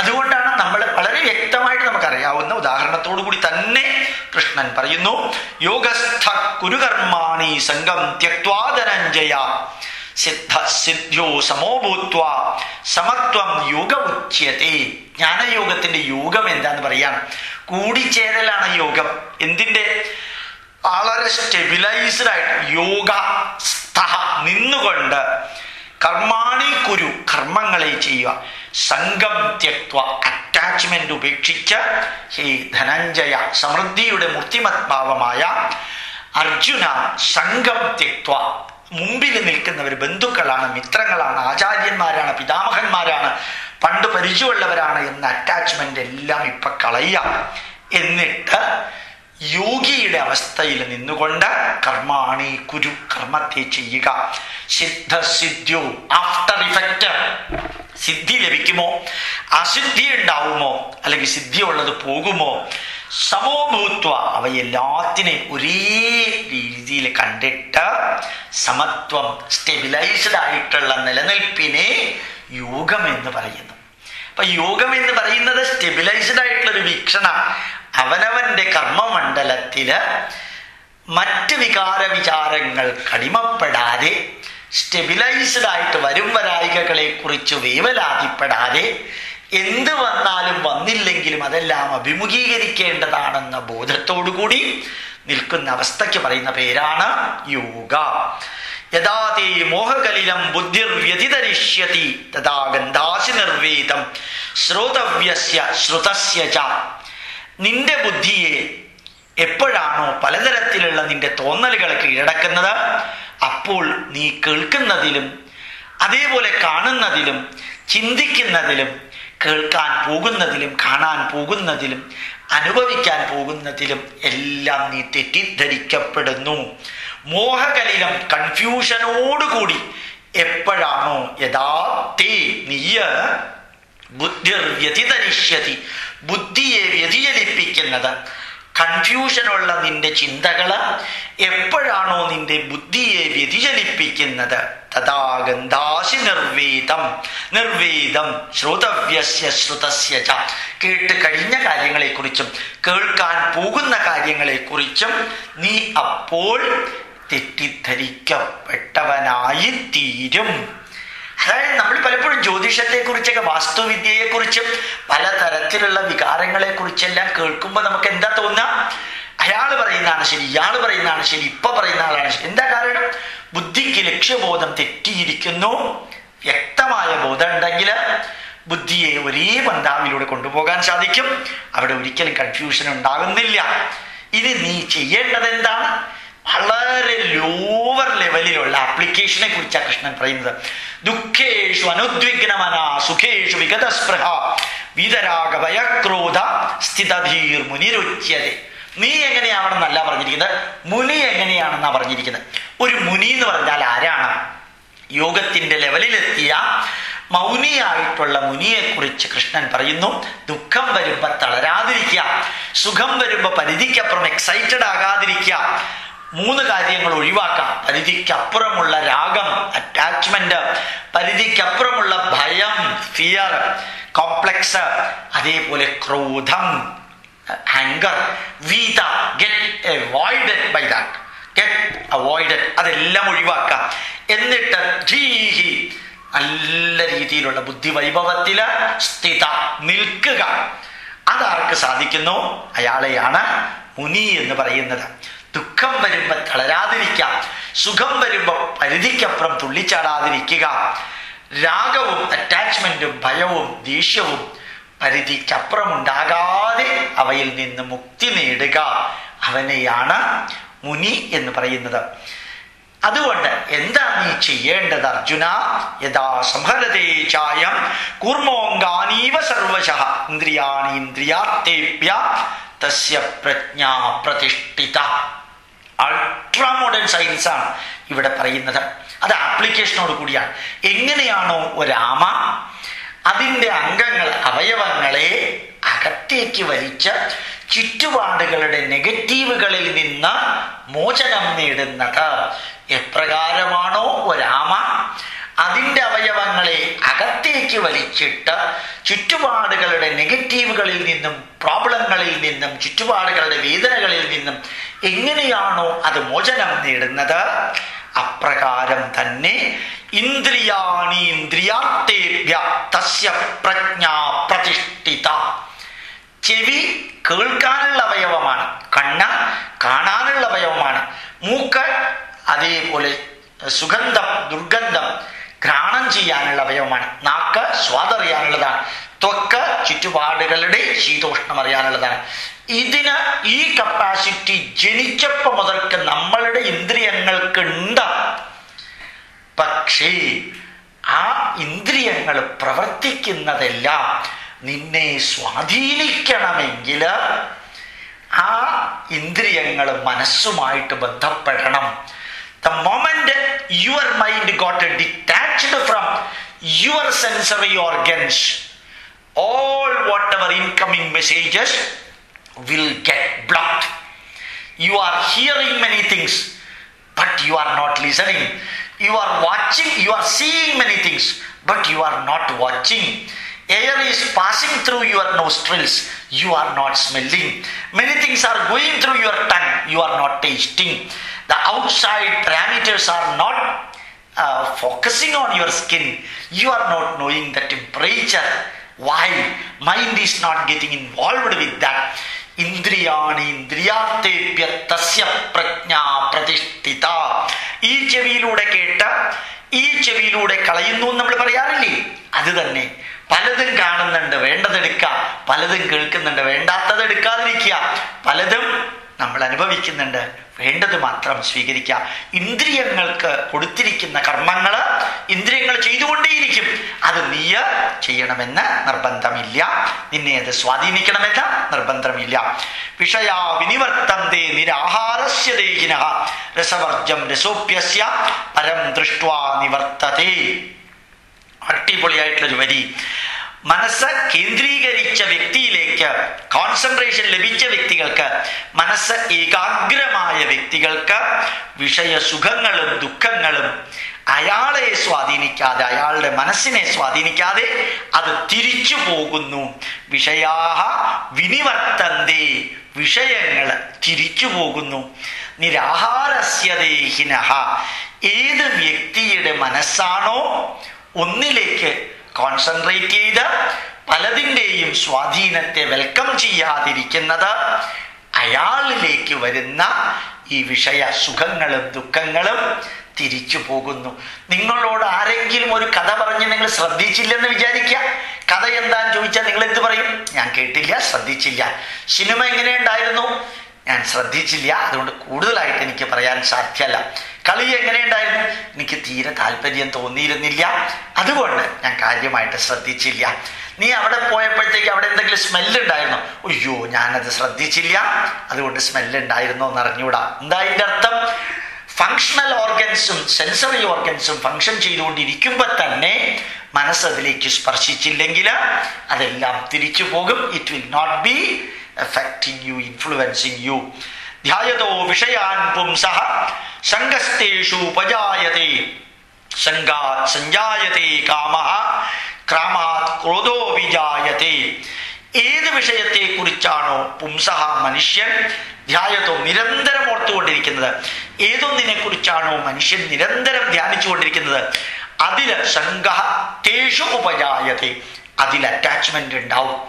അതുകൊണ്ടാണ് നമ്മൾ വളരെ വ്യക്തമായിട്ട് നമുക്കറിയാവുന്ന ഉദാഹരണത്തോടു കൂടി തന്നെ കൃഷ്ണൻ പറയുന്നു യോഗസ്ഥ കുരുകർമാണി സംഘം ത്യക്വാധനഞ്ജയ സിദ്ധ സിദ്ധ്യോ സമോഭൂത്വ സമത്വം യോഗ ഉച്യത്തെ ജ്ഞാനയോഗത്തിന്റെ യോഗം എന്താന്ന് പറയാൻ കൂടിച്ചേരലാണ് യോഗം. എന്തിന്റെ? വളരെ സ്റ്റെബിലൈസ്ഡ് ആയിട്ട് യോഗ സ്ഥഹ നിന്നുകൊണ്ട് കർമാണി കുരു കർമ്മങ്ങളെ ചെയ്യുക. സംഘം ത്യക്വ അറ്റാച്ച്മെന്റ് ഉപേക്ഷിച്ച് ഈ ധനഞ്ജയ സമൃദ്ധിയുടെ മൂർത്തിമത്ഭാവമായ അർജുന സംഘം ത്യക്വ. മുമ്പിൽ നിൽക്കുന്നവർ ബന്ധുക്കളാണ് മിത്രങ്ങളാണ് ആചാര്യന്മാരാണ് പിതാമഹന്മാരാണ്. പണ്ട് പരിചയമുള്ളവരാണ് എന്ന അറ്റാച്ച്മെന്റ് എല്ലാം ഇപ്പൊ കളയുക എന്നിട്ട് യോഗിയുടെ അവസ്ഥയിൽ നിന്നുകൊണ്ട് കർമാണി കുരു കർമ്മത്തെ ചെയ്യുക. സിദ്ധ സിദ്ധ്യോ ആഫ്റ്റർ ഇഫക്റ്റ് സിദ്ധി ലഭിക്കുമോ? അസിദ്ധി ഉണ്ടാവുമോ? അല്ലെങ്കിൽ സിദ്ധി ഉള്ളത് പോകുമോ? സമോഭൂത്വ അവയെല്ലാത്തിനെയും ഒരേ രീതിയിൽ കണ്ടിട്ട് സമത്വം സ്റ്റെബിലൈസ്ഡ് ആയിട്ടുള്ള നിലനിൽപ്പിനെ യോഗം എന്ന് പറയുന്നു. അപ്പൊ യോഗം എന്ന് പറയുന്നത് സ്റ്റെബിലൈസ്ഡ് ആയിട്ടുള്ള ഒരു വീക്ഷണ. അവനവന്റെ കർമ്മമണ്ഡലത്തിൽ മറ്റ് വികാര വിചാരങ്ങൾ കടിമപ്പെടാതെ സ്റ്റെബിലൈസ്ഡ് ആയിട്ട് വരും വരായികകളെ കുറിച്ച് വേവലാതിപ്പെടാതെ എന്ത് വന്നാലും വന്നില്ലെങ്കിലും അതെല്ലാം അഭിമുഖീകരിക്കേണ്ടതാണെന്ന ബോധത്തോടുകൂടി നിൽക്കുന്ന അവസ്ഥയ്ക്ക് പറയുന്ന പേരാണ് യോഗ. ശ്രോതവ്യസ്യ ച. നിന്റെ ബുദ്ധിയെ എപ്പോഴാണോ പലതരത്തിലുള്ള നിന്റെ തോന്നലുകൾ കീഴടക്കുന്നത് അപ്പോൾ നീ കേൾക്കുന്നതിലും അതേപോലെ കാണുന്നതിലും ചിന്തിക്കുന്നതിലും കേൾക്കാൻ പോകുന്നതിലും കാണാൻ പോകുന്നതിലും അനുഭവിക്കാൻ പോകുന്നതിലും എല്ലാം നീ തെറ്റിദ്ധരിക്കപ്പെടുന്നു. മോഹകലിലം കൺഫ്യൂഷനോടുകൂടി എപ്പോഴാണോ യഥാർത്ഥേ നീയ ബുദ്ധിർ വ്യതിതരിഷ്യതി ബുദ്ധിയെ വ്യതിചലിപ്പിക്കുന്നത്. കൺഫ്യൂഷനുള്ള നിന്റെ ചിന്തകൾ എപ്പോഴാണോ നിന്റെ ബുദ്ധിയെ വ്യതിചലിപ്പിക്കുന്നത്? തഥാ ഗന്ധാശി നിർവേദം നിർവേദം ശ്രോതവ്യസ്യ ശ്രുതസ്യ ച. കേട്ട് കഴിഞ്ഞ കാര്യങ്ങളെക്കുറിച്ചും കേൾക്കാൻ പോകുന്ന കാര്യങ്ങളെക്കുറിച്ചും നീ അപ്പോൾ തെറ്റിദ്ധരിക്കപ്പെട്ടവനായി തീരും അതായത് നമ്മൾ പലപ്പോഴും ജ്യോതിഷത്തെ കുറിച്ചൊക്കെ വാസ്തുവിദ്യയെ കുറിച്ചും പലതരത്തിലുള്ള വികാരങ്ങളെ കുറിച്ചെല്ലാം കേൾക്കുമ്പോൾ നമുക്ക് എന്താ തോന്നുക? അയാൾ പറയുന്നതാണ് ശരി ഇയാൾ പറയുന്നതാണ് ശരി ഇപ്പൊ പറയുന്ന ആളാണ് ശരി. എന്താ കാരണം? ബുദ്ധിക്ക് ലക്ഷ്യബോധം തെറ്റിയിരിക്കുന്നു. വ്യക്തമായ ബോധം ഉണ്ടെങ്കിൽ ബുദ്ധിയെ ഒരേ പന്താവിലൂടെ കൊണ്ടുപോകാൻ സാധിക്കും. അവിടെ ഒരിക്കലും കൺഫ്യൂഷൻ ഉണ്ടാകുന്നില്ല. ഇനി നീ ചെയ്യേണ്ടത് എന്താണ്? വളരെ ലോവർ ലെവലിലുള്ള ആപ്ലിക്കേഷനെ കുറിച്ചാണ് കൃഷ്ണൻ പറയുന്നത്. ദുഃഖേഷു അനുദ്വിഗ്നമന സുഖേഷു വിഗതസ്പൃഹ വീതരാഗ ഭയക്രോധ സ്ഥിതധീർ മുനിരുച്യത നീ എങ്ങനെയാണെന്നല്ല പറഞ്ഞിരിക്കുന്നത്? മുനി എങ്ങനെയാണെന്നാ പറഞ്ഞിരിക്കുന്നത്? ഒരു മുനി എന്ന് പറഞ്ഞാൽ ആരാണ്? യോഗത്തിന്റെ ലെവലിലെത്തിയ മൗനിയായിട്ടുള്ള മുനിയെ കുറിച്ച് കൃഷ്ണൻ പറയുന്നു ദുഃഖം വരുമ്പോ തളരാതിരിക്കുക സുഖം വരുമ്പോ പരിധിക്കപ്പുറം എക്സൈറ്റഡ് ആകാതിരിക്കുക മൂന്ന് കാര്യങ്ങൾ ഒഴിവാക്കാം പരിധിക്കപ്പുറമുള്ള രാഗം അറ്റാച്ച്മെന്റ് പരിധിക്കപ്പുറമുള്ള ഭയം ഫിയർ കോംപ്ലക്സ് അതേപോലെ ക്രോധം anger വീത get avoided by that get avoided അതെല്ലാം ഒഴിവാക്കാം എന്നിട്ട് ജീഹി നല്ല രീതിയിലുള്ള ബുദ്ധി വൈഭവത്തിൽ സ്ഥിത നിൽക്കുക. അതാർക്ക് സാധിക്കുന്നു? അയാളെയാണ് മുനി എന്ന് പറയുന്നത്. ദുഃഖം വരുമ്പോ തളരാതിരിക്കാം. സുഖം വരുമ്പോ പരിധിക്കപ്പുറം തുള്ളിച്ചാടാതിരിക്കുക. രാഗവും അറ്റാച്ച്മെന്റും ഭയവും ദേഷ്യവും പരിധിക്കപ്പുറം ഉണ്ടാകാതെ അവയിൽ നിന്ന് മുക്തി നേടുക അവനെയാണ് മുനി എന്ന് പറയുന്നത്. അതുകൊണ്ട് എന്താ നീ ചെയ്യേണ്ടത് അർജുന? യഥാ സംഹരതേ ചായം കൂർമോങ്കാനീവ സർവശ ഇന്ദ്രിയാണി ഇന്ദ്രിയാർത്തേപ്യ തസ്യ പ്രജ്ഞാ പ്രതിഷ്ഠിത. അൾട്രാ മോഡേൺ സയൻസാണ് ഇവിടെ പറയുന്നത്. അത് ആപ്ലിക്കേഷനോട് കൂടിയാണ്. എങ്ങനെയാണോ ഒരാമ അതിന്റെ അംഗങ്ങൾ അവയവങ്ങളെ അകത്തേക്ക് വലിച്ച് ചുറ്റുപാടുകളുടെ നെഗറ്റീവുകളിൽ നിന്ന് മോചനം നേടുന്നത്. എപ്രകാരമാണോ ഒരാമ അതിന്റെ അവയവങ്ങളെ അകത്തേക്ക് വലിച്ചിട്ട് ചുറ്റുപാടുകളുടെ നെഗറ്റീവുകളിൽ നിന്നും പ്രോബ്ലങ്ങളിൽ നിന്നും ചുറ്റുപാടുകളുടെ വേദനകളിൽ നിന്നും എങ്ങനെയാണോ അത് മോചനം നേടുന്നത്? അപ്രകാരം തന്നെ ഇന്ദ്രിയാണി തസ്യ പ്രതിഷ്ഠിത. ചെവി കേൾക്കാനുള്ള അവയവമാണ് കണ്ണ് കാണാനുള്ള അവയവമാണ് മൂക്ക് അതേപോലെ സുഗന്ധം ദുർഗന്ധം ഘ്രാണം ചെയ്യാനുള്ള അവയവമാണ്. നാക്ക് സ്വാദറിയാനുള്ളതാണ് ത്വക്ക് ചുറ്റുപാടുകളുടെ ശീതോഷ്ണം അറിയാനുള്ളതാണ്. ഇതിന് ഈ കപ്പാസിറ്റി ജനിച്ചപ്പോ മുതൽക്ക് നമ്മളുടെ ഇന്ദ്രിയങ്ങൾക്ക് ഉണ്ട്. പക്ഷേ ആ ഇന്ദ്രിയങ്ങൾ പ്രവർത്തിക്കുന്നതെല്ലാം നിന്നെ സ്വാധീനിക്കണമെങ്കിൽ ആ ഇന്ദ്രിയങ്ങൾ മനസ്സുമായിട്ട് ബന്ധപ്പെടണം. The moment your mind got detached from your sensory organs, all whatever incoming messages will get blocked. You are hearing many things, but you are not listening. You are watching, you are seeing many things, but you are not watching. Air is passing through your nostrils, you are not smelling. Many things are going through your tongue, you are not tasting. The outside parameters are not uh, focusing on your skin, you are not knowing the temperature. Why? Mind is not getting involved with that. ഇന്ദ്രിയാണി ഇന്ദ്രിയാർത്ഥേഭ്യ തസ്യ പ്രജ്ഞ പ്രതിഷ്ഠിത ഈ ചെവിയിലൂടെ കേട്ട് ഈ ചെവിയിലൂടെ കളയുന്നു നമ്മൾ പറയാറില്ലേ അത് തന്നെ പലതും കാണുന്നുണ്ട് വേണ്ടതെടുക്കുക പലതും കേൾക്കുന്നുണ്ട് വേണ്ടാത്തത് എടുക്കാതിരിക്കുക പലതും നമ്മൾ അനുഭവിക്കുന്നുണ്ട് വേണ്ടത് മാത്രം സ്വീകരിക്കുക. ഇന്ദ്രിയങ്ങൾക്ക് കൊടുത്തിരിക്കുന്ന കർമ്മങ്ങൾ ഇന്ദ്രിയങ്ങൾ ചെയ്തുകൊണ്ടേയിരിക്കും. അത് നീ ചെയ്യണമെന്ന് നിർബന്ധമില്ല. നിന്നെ അത് സ്വാധീനിക്കണമെന്ന് നിർബന്ധമില്ല. വിഷയാ വിനിവർത്തന്തേ നിരാഹാരസ്യ ദേഹിന. രസവർജം രസോപ്യസ്യ പരം ദൃഷ്ട്വാ നിവർത്തതേ. അടിപൊളിയായിട്ടുള്ളൊരു വരി. മനസ്സ് കേന്ദ്രീകരിച്ച വ്യക്തിയിലേക്ക് കോൺസെൻട്രേഷൻ ലഭിച്ച വ്യക്തികൾക്ക് മനസ്സ് ഏകാഗ്രമായ വ്യക്തികൾക്ക് വിഷയസുഖങ്ങളും ദുഃഖങ്ങളും അയാളെ സ്വാധീനിക്കാതെ അയാളുടെ മനസ്സിനെ സ്വാധീനിക്കാതെ അത് തിരിച്ചു പോകുന്നു. വിഷയാഹ വിനിവർത്തന്തേ വിഷയങ്ങൾ തിരിച്ചു പോകുന്നു. നിരാഹാരസ്യദേഹിനഹ ഏത് വ്യക്തിയുടെ മനസ്സാണോ ഒന്നിലേക്ക് കോൺസെൻട്രേറ്റ് ചെയ്ത് പലതിന്റെയും സ്വാധീനത്തെ വെൽക്കം ചെയ്യാതിരിക്കുന്നത് അയാളിലേക്ക് വരുന്ന ഈ വിഷയ സുഖങ്ങളും ദുഃഖങ്ങളും തിരിച്ചു പോകുന്നു. നിങ്ങളോട് ആരെങ്കിലും ഒരു കഥ പറഞ്ഞ് നിങ്ങൾ ശ്രദ്ധിച്ചില്ലെന്ന് വിചാരിക്കുക. കഥ എന്താന്ന് ചോദിച്ചാൽ നിങ്ങൾ എന്ത് പറയും? ഞാൻ കേട്ടില്ല ശ്രദ്ധിച്ചില്ല. സിനിമ എങ്ങനെയുണ്ടായിരുന്നു ഞാൻ ശ്രദ്ധിച്ചില്ല. അതുകൊണ്ട് കൂടുതലായിട്ട് എനിക്ക് പറയാൻ സാധ്യമല്ല. കളി എങ്ങനെയുണ്ടായിരുന്നു എനിക്ക് തീരെ താല്പര്യം തോന്നിയിരുന്നില്ല. അതുകൊണ്ട് ഞാൻ കാര്യമായിട്ട് ശ്രദ്ധിച്ചില്ല. നീ അവിടെ പോയപ്പോഴത്തേക്ക് അവിടെ എന്തെങ്കിലും സ്മെല്ല് ഉണ്ടായിരുന്നോ? അയ്യോ ഞാനത് ശ്രദ്ധിച്ചില്ല. അതുകൊണ്ട് സ്മെല്ല് ഉണ്ടായിരുന്നോ എന്ന് അറിഞ്ഞൂടാ എന്താ ഇതിന്റെ അർത്ഥം? ഫങ്ഷണൽ ഓർഗൻസും സെൻസറി ഓർഗൻസും ഫങ്ഷൻ ചെയ്തുകൊണ്ടിരിക്കുമ്പോൾ തന്നെ മനസ്സതിലേക്ക് സ്പർശിച്ചില്ലെങ്കിൽ അതെല്ലാം തിരിച്ചു പോകും. It will not be affecting you influencing you ധ്യായതോ വിഷയാൻ പുംസ സംഗസ്തേഷു ഉപജായത്തെ സംഗാത് സഞ്ജായത്തെ കാമ ക്രാമാത് ക്രോധോ വിജായത്തെ ഏത് വിഷയത്തെ കുറിച്ചാണോ പുംസഹ മനുഷ്യൻ ധ്യായത്തോ നിരന്തരം ഓർത്തുകൊണ്ടിരിക്കുന്നത്? ഏതൊന്നിനെ കുറിച്ചാണോ മനുഷ്യൻ നിരന്തരം ധ്യാനിച്ചുകൊണ്ടിരിക്കുന്നത്? അതിൽ സംഘ തേഷു ഉപജായത്തെ അതിൽ അറ്റാച്ച്മെന്റ് ഉണ്ടാവും.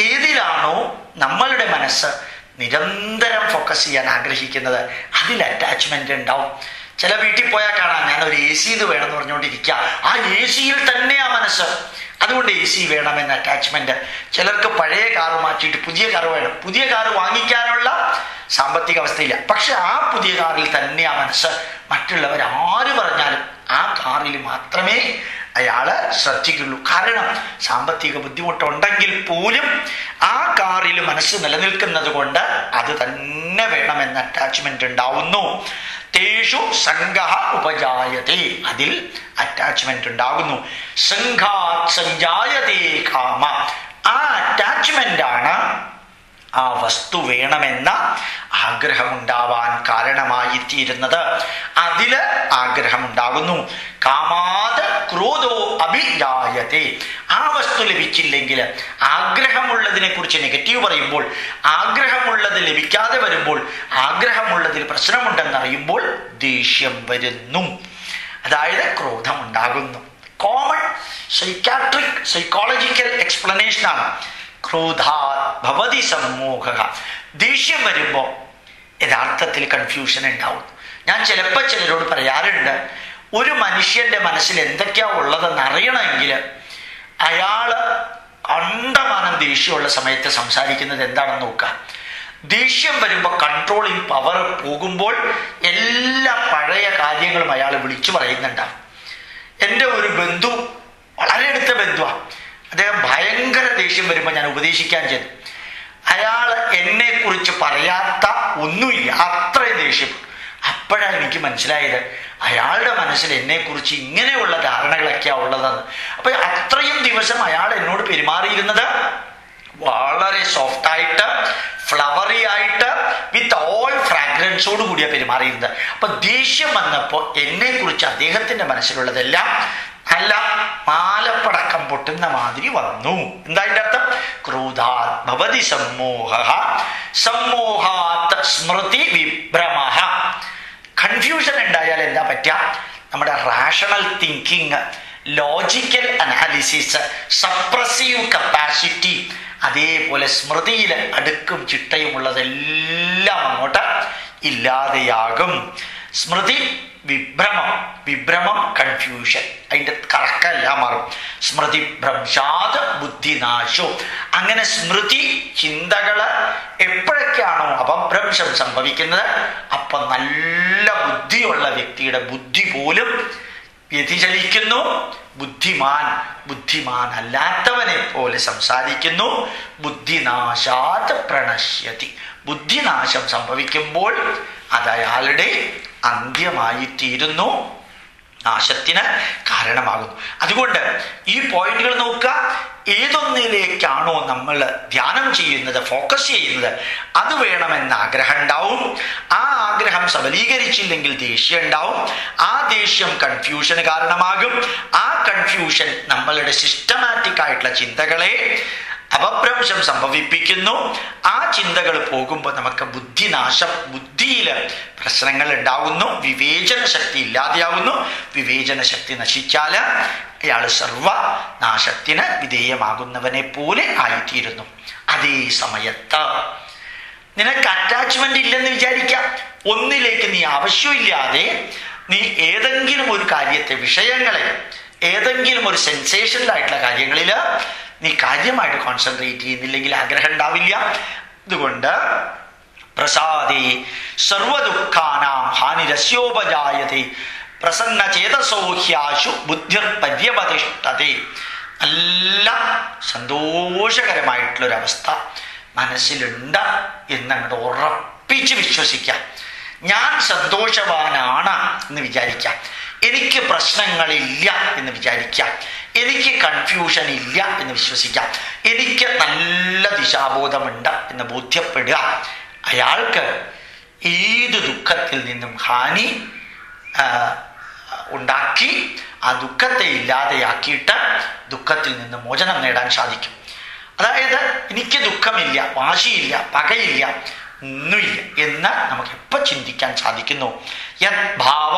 ഏതിലാണോ നമ്മളുടെ മനസ്സ് നിരന്തരം ഫോക്കസ് ചെയ്യാൻ ആഗ്രഹിക്കുന്നത് അതിൽ അറ്റാച്ച്മെന്റ് ഉണ്ടാവും. ചില വീട്ടിൽ പോയാൽ കാണാം ഞാൻ ഒരു എ ഇത് വേണമെന്ന് പറഞ്ഞുകൊണ്ടിരിക്കുക. ആ എ സിയിൽ തന്നെ ആ മനസ്സ്. അതുകൊണ്ട് എ സി വേണമെന്ന അറ്റാച്ച്മെന്റ് ചിലർക്ക് പഴയ കാറ് മാറ്റിയിട്ട് പുതിയ കാറ് വേണം. പുതിയ കാറ് വാങ്ങിക്കാനുള്ള സാമ്പത്തിക അവസ്ഥയില്ല. പക്ഷെ ആ പുതിയ കാറിൽ തന്നെ ആ മനസ്സ്. മറ്റുള്ളവർ ആര് പറഞ്ഞാലും ആ കാറിൽ മാത്രമേ അയാൾ ശ്രദ്ധിക്കുള്ളൂ. കാരണം സാമ്പത്തിക ബുദ്ധിമുട്ടുണ്ടെങ്കിൽ പോലും ആ കാറിൽ മനസ്സ് നിലനിൽക്കുന്നത് കൊണ്ട് അത് തന്നെ വേണമെന്ന അറ്റാച്ച്മെന്റ് ഉണ്ടാവുന്നു. തേഷു സംഘ ഉപജായതേ. അതിൽ അറ്റാച്ച്മെന്റ് ഉണ്ടാകുന്നു. സഞ്ജായതേ കാമ. ആ അറ്റാച്ച്മെന്റ് ആണ് ആ വസ്തു വേണമെന്ന ആഗ്രഹമുണ്ടാവാൻ കാരണമായിത്തീരുന്നത്. അതിൽ ആഗ്രഹമുണ്ടാകുന്നു. കാമാത് ക്രോധോ അഭിജായത്തെ. ആ വസ്തു ലഭിച്ചില്ലെങ്കിൽ ആഗ്രഹമുള്ളതിനെ കുറിച്ച് നെഗറ്റീവ് പറയുമ്പോൾ ആഗ്രഹമുള്ളത് ലഭിക്കാതെ വരുമ്പോൾ ആഗ്രഹമുള്ളതിൽ പ്രശ്നമുണ്ടെന്നറിയുമ്പോൾ ദേഷ്യം വരുന്നു. അതായത് ക്രോധം ഉണ്ടാകുന്നു കോമൺ സൈക്കാട്രിക് സൈക്കോളജിക്കൽ എക്സ്പ്ലനേഷനാണ് ക്രോധാത് ഭവതി സമ്മോഹ ദേഷ്യം വരുമ്പോൾ യഥാർത്ഥത്തിൽ കൺഫ്യൂഷൻ ഉണ്ടാവും. ഞാൻ ചിലപ്പോൾ ചിലരോട് പറയാറുണ്ട് ഒരു മനുഷ്യന്റെ മനസ്സിൽ എന്തൊക്കെയാ ഉള്ളതെന്ന് അറിയണമെങ്കിൽ അയാൾ അണ്ടമാനം ദേഷ്യമുള്ള സമയത്ത് സംസാരിക്കുന്നത് എന്താണെന്ന് നോക്കുക. ദേഷ്യം വരുമ്പോൾ കൺട്രോളിങ് പവർ പോകുമ്പോൾ എല്ലാ പഴയ കാര്യങ്ങളും അയാൾ വിളിച്ചു പറയുന്നുണ്ടാവും. എന്റെ ഒരു ബന്ധു വളരെ അടുത്ത ബന്ധുവാണ് അദ്ദേഹം ഭയങ്കര ദേഷ്യം വരുമ്പോൾ ഞാൻ ഉപദേശിക്കാൻ ചെയ്തു അയാൾ എന്നെക്കുറിച്ച് പറയാത്ത ഒന്നുമില്ല അത്രയും ദേഷ്യം. അപ്പോഴാണ് എനിക്ക് മനസ്സിലായത് അയാളുടെ മനസ്സിൽ എന്നെക്കുറിച്ച് ഇങ്ങനെയുള്ള ധാരണകളൊക്കെയാണ് ഉള്ളതെന്ന്. അപ്പൊ അത്രയും ദിവസം അയാൾ എന്നോട് പെരുമാറിയിരുന്നത് വളരെ സോഫ്റ്റ് ആയിട്ട് ഫ്ലവറി ആയിട്ട് വിത്ത് ഓൾ ഫ്രാഗ്രൻസോട് കൂടിയാണ് പെരുമാറിയിരുന്നത്. അപ്പൊ ദേഷ്യം വന്നപ്പോൾ എന്നെക്കുറിച്ച് കുറിച്ച് അദ്ദേഹത്തിന്റെ മനസ്സിലുള്ളതെല്ലാം നല്ല മാലപ്പടക്കം പൊട്ടുന്ന മാതിരി വന്നു. എന്താ അർത്ഥം? ക്രോധാത് ഭവതി സമ്മോഹ സമ്മോഹാത് സ്മൃതി വിഭ്രമ കൺഫ്യൂഷൻ ഉണ്ടായാൽ എന്താ പറ്റുക? നമ്മുടെ rational thinking logical analysis suppressive capacity അതേപോലെ സ്മൃതിയിൽ അടുക്കും ചിട്ടയും ഉള്ളതെല്ലാം അങ്ങോട്ട് ഇല്ലാതെയാകും. സ്മൃതി വിഭ്രമം വിഭ്രമം കൺഫ്യൂഷൻ അതിന്റെ കറക്കെല്ലാം മാറും. സ്മൃതി ഭ്രംശാത് ബുദ്ധിനാശോ. അങ്ങനെ സ്മൃതി ചിന്തകൾ എപ്പോഴൊക്കെയാണോ അപഭ്രംശം സംഭവിക്കുന്നത് അപ്പം നല്ല ബുദ്ധിയുള്ള വ്യക്തിയുടെ ബുദ്ധി പോലും വ്യതിചലിക്കുന്നു. ബുദ്ധിമാൻ ബുദ്ധിമാൻ അല്ലാത്തവനെ പോലെ സംസാരിക്കുന്നു. ബുദ്ധിനാശാത് പ്രണശ്യതി. ബുദ്ധിനാശം സംഭവിക്കുമ്പോൾ അത് അയാളുടെ അന്ത്യമായിത്തീരുന്നു. നാശത്തിന് കാരണമാകുന്നു. അതുകൊണ്ട് ഈ പോയിന്റുകൾ നോക്കുക. ഏതൊന്നിലേക്കാണോ നമ്മൾ ധ്യാനം ചെയ്യുന്നത് ഫോക്കസ് ചെയ്യുന്നത് അത് വേണമെന്ന ആഗ്രഹം ഉണ്ടാവും. ആ ആഗ്രഹം സബലീകരിച്ചില്ലെങ്കിൽ ദേഷ്യം ഉണ്ടാവും. ആ ദേഷ്യം കൺഫ്യൂഷന് കാരണമാകും. ആ കൺഫ്യൂഷൻ നമ്മളുടെ സിസ്റ്റമാറ്റിക് ആയിട്ടുള്ള ചിന്തകളെ അപഭ്രംശം സംഭവിപ്പിക്കുന്നു. ആ ചിന്തകൾ പോകുമ്പോൾ നമുക്ക് ബുദ്ധിനാശം ബുദ്ധിയിൽ പ്രശ്നങ്ങൾ ഉണ്ടാകുന്നു വിവേചന ശക്തി ഇല്ലാതെയാവുന്നു. വിവേചന ശക്തി നശിച്ചാൽ അയാൾ സർവ നാശത്തിന് വിധേയമാകുന്നവനെ പോലെ ആയിത്തീരുന്നു. അതേ സമയത്ത് നിനക്ക് അറ്റാച്ച്മെന്റ് ഇല്ലെന്ന് വിചാരിക്കാം. ഒന്നിലേക്ക് നീ ആവശ്യമില്ലാതെ നീ ഏതെങ്കിലും ഒരു കാര്യത്തെ വിഷയങ്ങളെ ഏതെങ്കിലും ഒരു സെൻസേഷനിലായിട്ടുള്ള കാര്യങ്ങളിൽ നീ കാര്യമായിട്ട് കോൺസെൻട്രേറ്റ് ചെയ്യുന്നില്ലെങ്കിൽ ആഗ്രഹം ഉണ്ടാവില്ല. അതുകൊണ്ട് പ്രസാദേ സർവദുഃഖാനാം ഹാനിരസ്യോപജായതേ പ്രസന്ന ചേതസൗഹ്യാശു ബുദ്ധിർ പര്യവതിഷ്ഠതേ നല്ല സന്തോഷകരമായിട്ടുള്ളൊരവസ്ഥ മനസ്സിലുണ്ട് എന്നങ്ങോട്ട് ഉറപ്പിച്ച് വിശ്വസിക്കാം. ഞാൻ സന്തോഷവാനാണ് എന്ന് വിചാരിക്കാം. എനിക്ക് പ്രശ്നങ്ങളില്ല എന്ന് വിചാരിക്കാം. എനിക്ക് കൺഫ്യൂഷൻ ഇല്ല എന്ന് വിശ്വസിക്കാം. എനിക്ക് നല്ല ദിശാബോധമുണ്ട് എന്ന് ബോധ്യപ്പെടുക. അയാൾക്ക് ഏത് ദുഃഖത്തിൽ നിന്നും ഹാനി ഉണ്ടാക്കി ആ ദുഃഖത്തെ ഇല്ലാതെയാക്കിയിട്ട് ദുഃഖത്തിൽ നിന്ന് മോചനം നേടാൻ സാധിക്കും. അതായത് എനിക്ക് ദുഃഖമില്ല വാശിയില്ല പകയില്ല ഒന്നുമില്ല എന്ന് നമുക്ക് എപ്പോൾ ചിന്തിക്കാൻ സാധിക്കുന്നു? യത് ഭാവ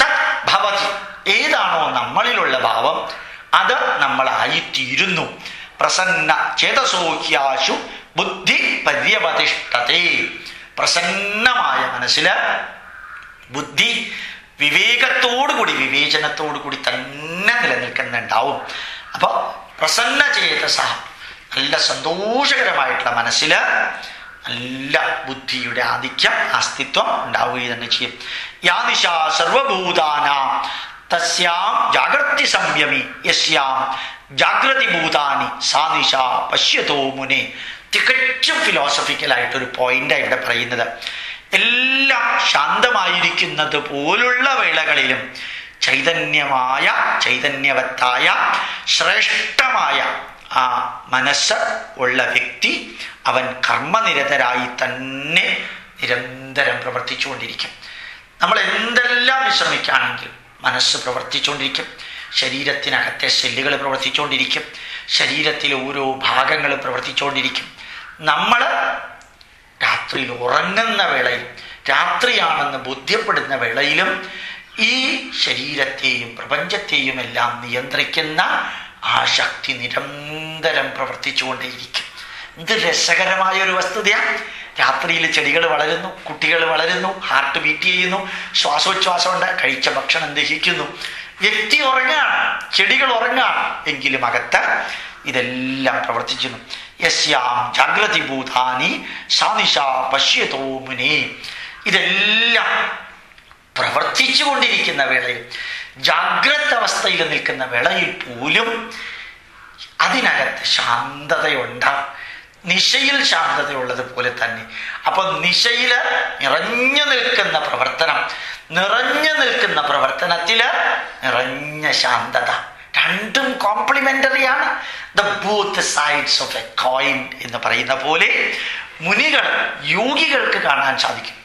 തത് ഭവതി ഏതാണോ നമ്മളിലുള്ള ഭാവം അത് നമ്മളായിത്തീരുന്നു പ്രസന്ന ചേതസോഹ്യാശു ബുദ്ധി പര്യവതിഷ്ഠതേ. പ്രസന്നമായ മനസ്സിൽ ബുദ്ധി വിവേകത്തോടുകൂടി വിവേചനത്തോടുകൂടി തന്നെ നിലനിൽക്കുന്നുണ്ടാവും. അപ്പോൾ പ്രസന്ന ചേതസ നല്ല സന്തോഷകരമായിട്ടുള്ള മനസ്സിൽ നല്ല ബുദ്ധിയുടെ ആധിക്യം അസ്തിത്വം ഉണ്ടാവുകയും തന്നെ ചെയ്യും. യാദിശ സർവഭൂതാന തസ്യാം ജാഗ്രതി സംയമി യസ്യാം ജാഗ്രതി ഭൂതാനി സാനിഷ പശ്യതോ മുനെ തികച്ചും ഫിലോസഫിക്കലായിട്ടൊരു പോയിന്റാണ് ഇവിടെ പറയുന്നത്. എല്ലാം ശാന്തമായിരിക്കുന്നത് പോലുള്ള വേളകളിലും ചൈതന്യമായ ചൈതന്യവത്തായ ശ്രേഷ്ഠമായ ആ മനസ്സ് ഉള്ള വ്യക്തി അവൻ കർമ്മനിരതരായി തന്നെ നിരന്തരം പ്രവർത്തിച്ചുകൊണ്ടിരിക്കും. നമ്മൾ എന്തെല്ലാം വിശ്രമിക്കുകയാണെങ്കിലും മനസ്സ് പ്രവർത്തിച്ചുകൊണ്ടിരിക്കും ശരീരത്തിനകത്തെ സെല്ലുകൾ പ്രവർത്തിച്ചുകൊണ്ടിരിക്കും ശരീരത്തിലെ ഓരോ ഭാഗങ്ങൾ പ്രവർത്തിച്ചുകൊണ്ടിരിക്കും നമ്മൾ രാത്രിയിൽ ഉറങ്ങുന്ന വേളയിൽ രാത്രിയാണെന്ന് ബോധ്യപ്പെടുന്ന വേളയിലും ഈ ശരീരത്തെയും പ്രപഞ്ചത്തെയും എല്ലാം നിയന്ത്രിക്കുന്ന ആ ശക്തി നിരന്തരം പ്രവർത്തിച്ചുകൊണ്ടേയിരിക്കും. ഇത് രസകരമായ ഒരു വസ്തുതയാണ് രാത്രിയിൽ ചെടികൾ വളരുന്നു കുട്ടികൾ വളരുന്നു ഹാർട്ട് ബീറ്റ് ചെയ്യുന്നു ശ്വാസോച്ഛ്വാസം ശ്വാസോച്ഛ്വാസമുണ്ട് കഴിച്ച ഭക്ഷണം ദഹിക്കുന്നു. വ്യക്തി ഉറങ്ങാണ് ചെടികൾ ഉറങ്ങാണ് എങ്കിലും അകത്ത് ഇതെല്ലാം പ്രവർത്തിക്കുന്നു. യസ്യാം ജാഗ്രതി ഭൂതാനി സാനിഷ പശ്യതോ മുനി. ഇതെല്ലാം പ്രവർത്തിച്ചു കൊണ്ടിരിക്കുന്ന വേളയിൽ ജാഗ്രത അവസ്ഥയിൽ നിൽക്കുന്ന വേളയിൽ പോലും അതിനകത്ത് ശാന്തതയുണ്ട് നിശയിൽ ശാന്തതയുള്ളത് പോലെ തന്നെ. അപ്പൊ നിശയിൽ നിറഞ്ഞു നിൽക്കുന്ന പ്രവർത്തനം നിറഞ്ഞു നിൽക്കുന്ന പ്രവർത്തനത്തിൽ നിറഞ്ഞ ശാന്തത. രണ്ടും കോംപ്ലിമെന്ററിയാണ് the both sides of a coin എന്ന് പറയുന്ന പോലെ മുനികൾ യോഗികൾക്ക് കാണാൻ സാധിക്കും.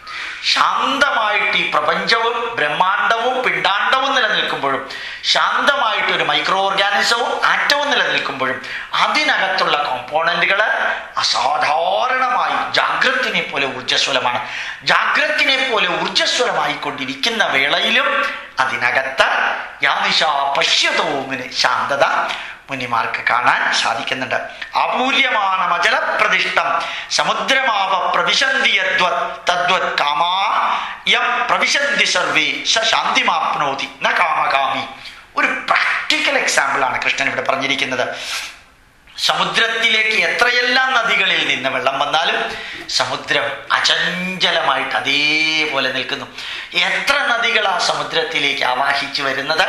ശാന്തമായിട്ട് ഈ പ്രപഞ്ചവും ബ്രഹ്മാണ്ടവും പിണ്ടാണ്ടവും നിലനിൽക്കുമ്പോഴും ശാന്തമായിട്ട് ഒരു മൈക്രോ ഓർഗാനിസവും ആറ്റവും നിലനിൽക്കുമ്പോഴും അതിനകത്തുള്ള കോമ്പോണന്റുകൾ അസാധാരണമായി ജാഗ്രത്തിനെ പോലെ ഊർജസ്വലമാണ്. ജാഗ്രത്തിനെ പോലെ ഊർജസ്വലമായി കൊണ്ടിരിക്കുന്ന വേളയിലും അതിനകത്ത് യാനിഷ പശ്യതോമിന് ശാന്തത മുനിമാർക്ക് കാണാൻ സാധിക്കുന്നുണ്ട്. അമൂല്യമാണ് അചലപ്രതിഷ്ഠം സമുദ്രമാവ പ്രവിശന്തി പ്രവിശന്തി സർവേ സ ശാന്തിമാപ്നോതി ന കാമകാമി. ഒരു പ്രാക്ടിക്കൽ എക്സാമ്പിൾ ആണ് കൃഷ്ണൻ ഇവിടെ പറഞ്ഞിരിക്കുന്നത്. സമുദ്രത്തിലേക്ക് എത്രയെല്ലാം നദികളിൽ നിന്ന് വെള്ളം വന്നാലും സമുദ്രം അചഞ്ചലമായിട്ട് അതേപോലെ നിൽക്കുന്നു. എത്ര നദികൾ ആ സമുദ്രത്തിലേക്ക് ആവാഹിച്ചു വരുന്നത്?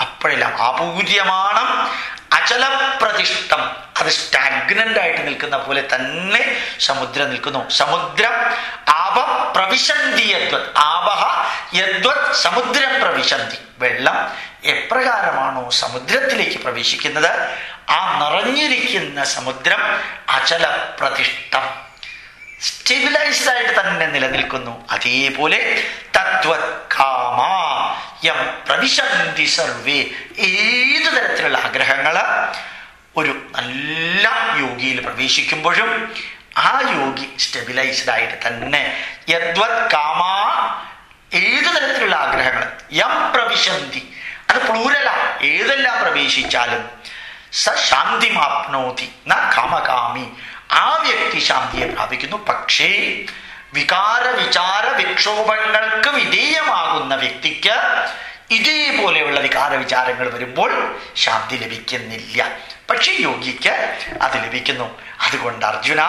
അപ്പോഴെല്ലാം അപൂര്യമാണ് അചലപ്രതിഷ്ഠം. അത് സ്റ്റാഗ്നന്റ് ആയിട്ട് നിൽക്കുന്ന പോലെ തന്നെ സമുദ്രം നിൽക്കുന്നു. സമുദ്രം ആവ പ്രവിശന്തി യദ്വത് ആവഹ യദ്വത് സമുദ്രം പ്രവിശന്തി. വെള്ളം എപ്രകാരമാണോ സമുദ്രത്തിലേക്ക് പ്രവേശിക്കുന്നത്? ആ നിറഞ്ഞിരിക്കുന്ന സമുദ്രം അചലപ്രതിഷ്ഠം. സ്റ്റെബിലൈസ്ഡ് ആയിട്ട് തന്നെ നിലനിൽക്കുന്നു. അതേപോലെ തത്വത് കാമാ യം പ്രവിശന്തി സർവേ ഏതു തരത്തിലുള്ള ആഗ്രഹങ്ങൾ ഒരു നല്ല യോഗിയിൽ പ്രവേശിക്കുമ്പോഴും ആ യോഗി സ്റ്റെബിലൈസ്ഡ് ആയിട്ട് തന്നെ യദ്വത് കാമാ ഏതു തരത്തിലുള്ള ആഗ്രഹങ്ങൾ യം പ്രവിശന്തി അത് പ്ലൂരല ഏതെല്ലാം പ്രവേശിച്ചാലും സ ശാന്തിമാപ്നോതി ന കാമകാമി. ആ വ്യക്തി ശാന്തിയെ പ്രാപിക്കുന്നു. പക്ഷേ വികാര വിചാര വിക്ഷോഭങ്ങൾക്ക് വിധേയമാകുന്ന വ്യക്തിക്ക് ഇതേപോലെയുള്ള വികാര വിചാരങ്ങൾ വരുമ്പോൾ ശാന്തി ലഭിക്കുന്നില്ല. പക്ഷെ യോഗിക്ക് അത് ലഭിക്കുന്നു. അതുകൊണ്ട് അർജുന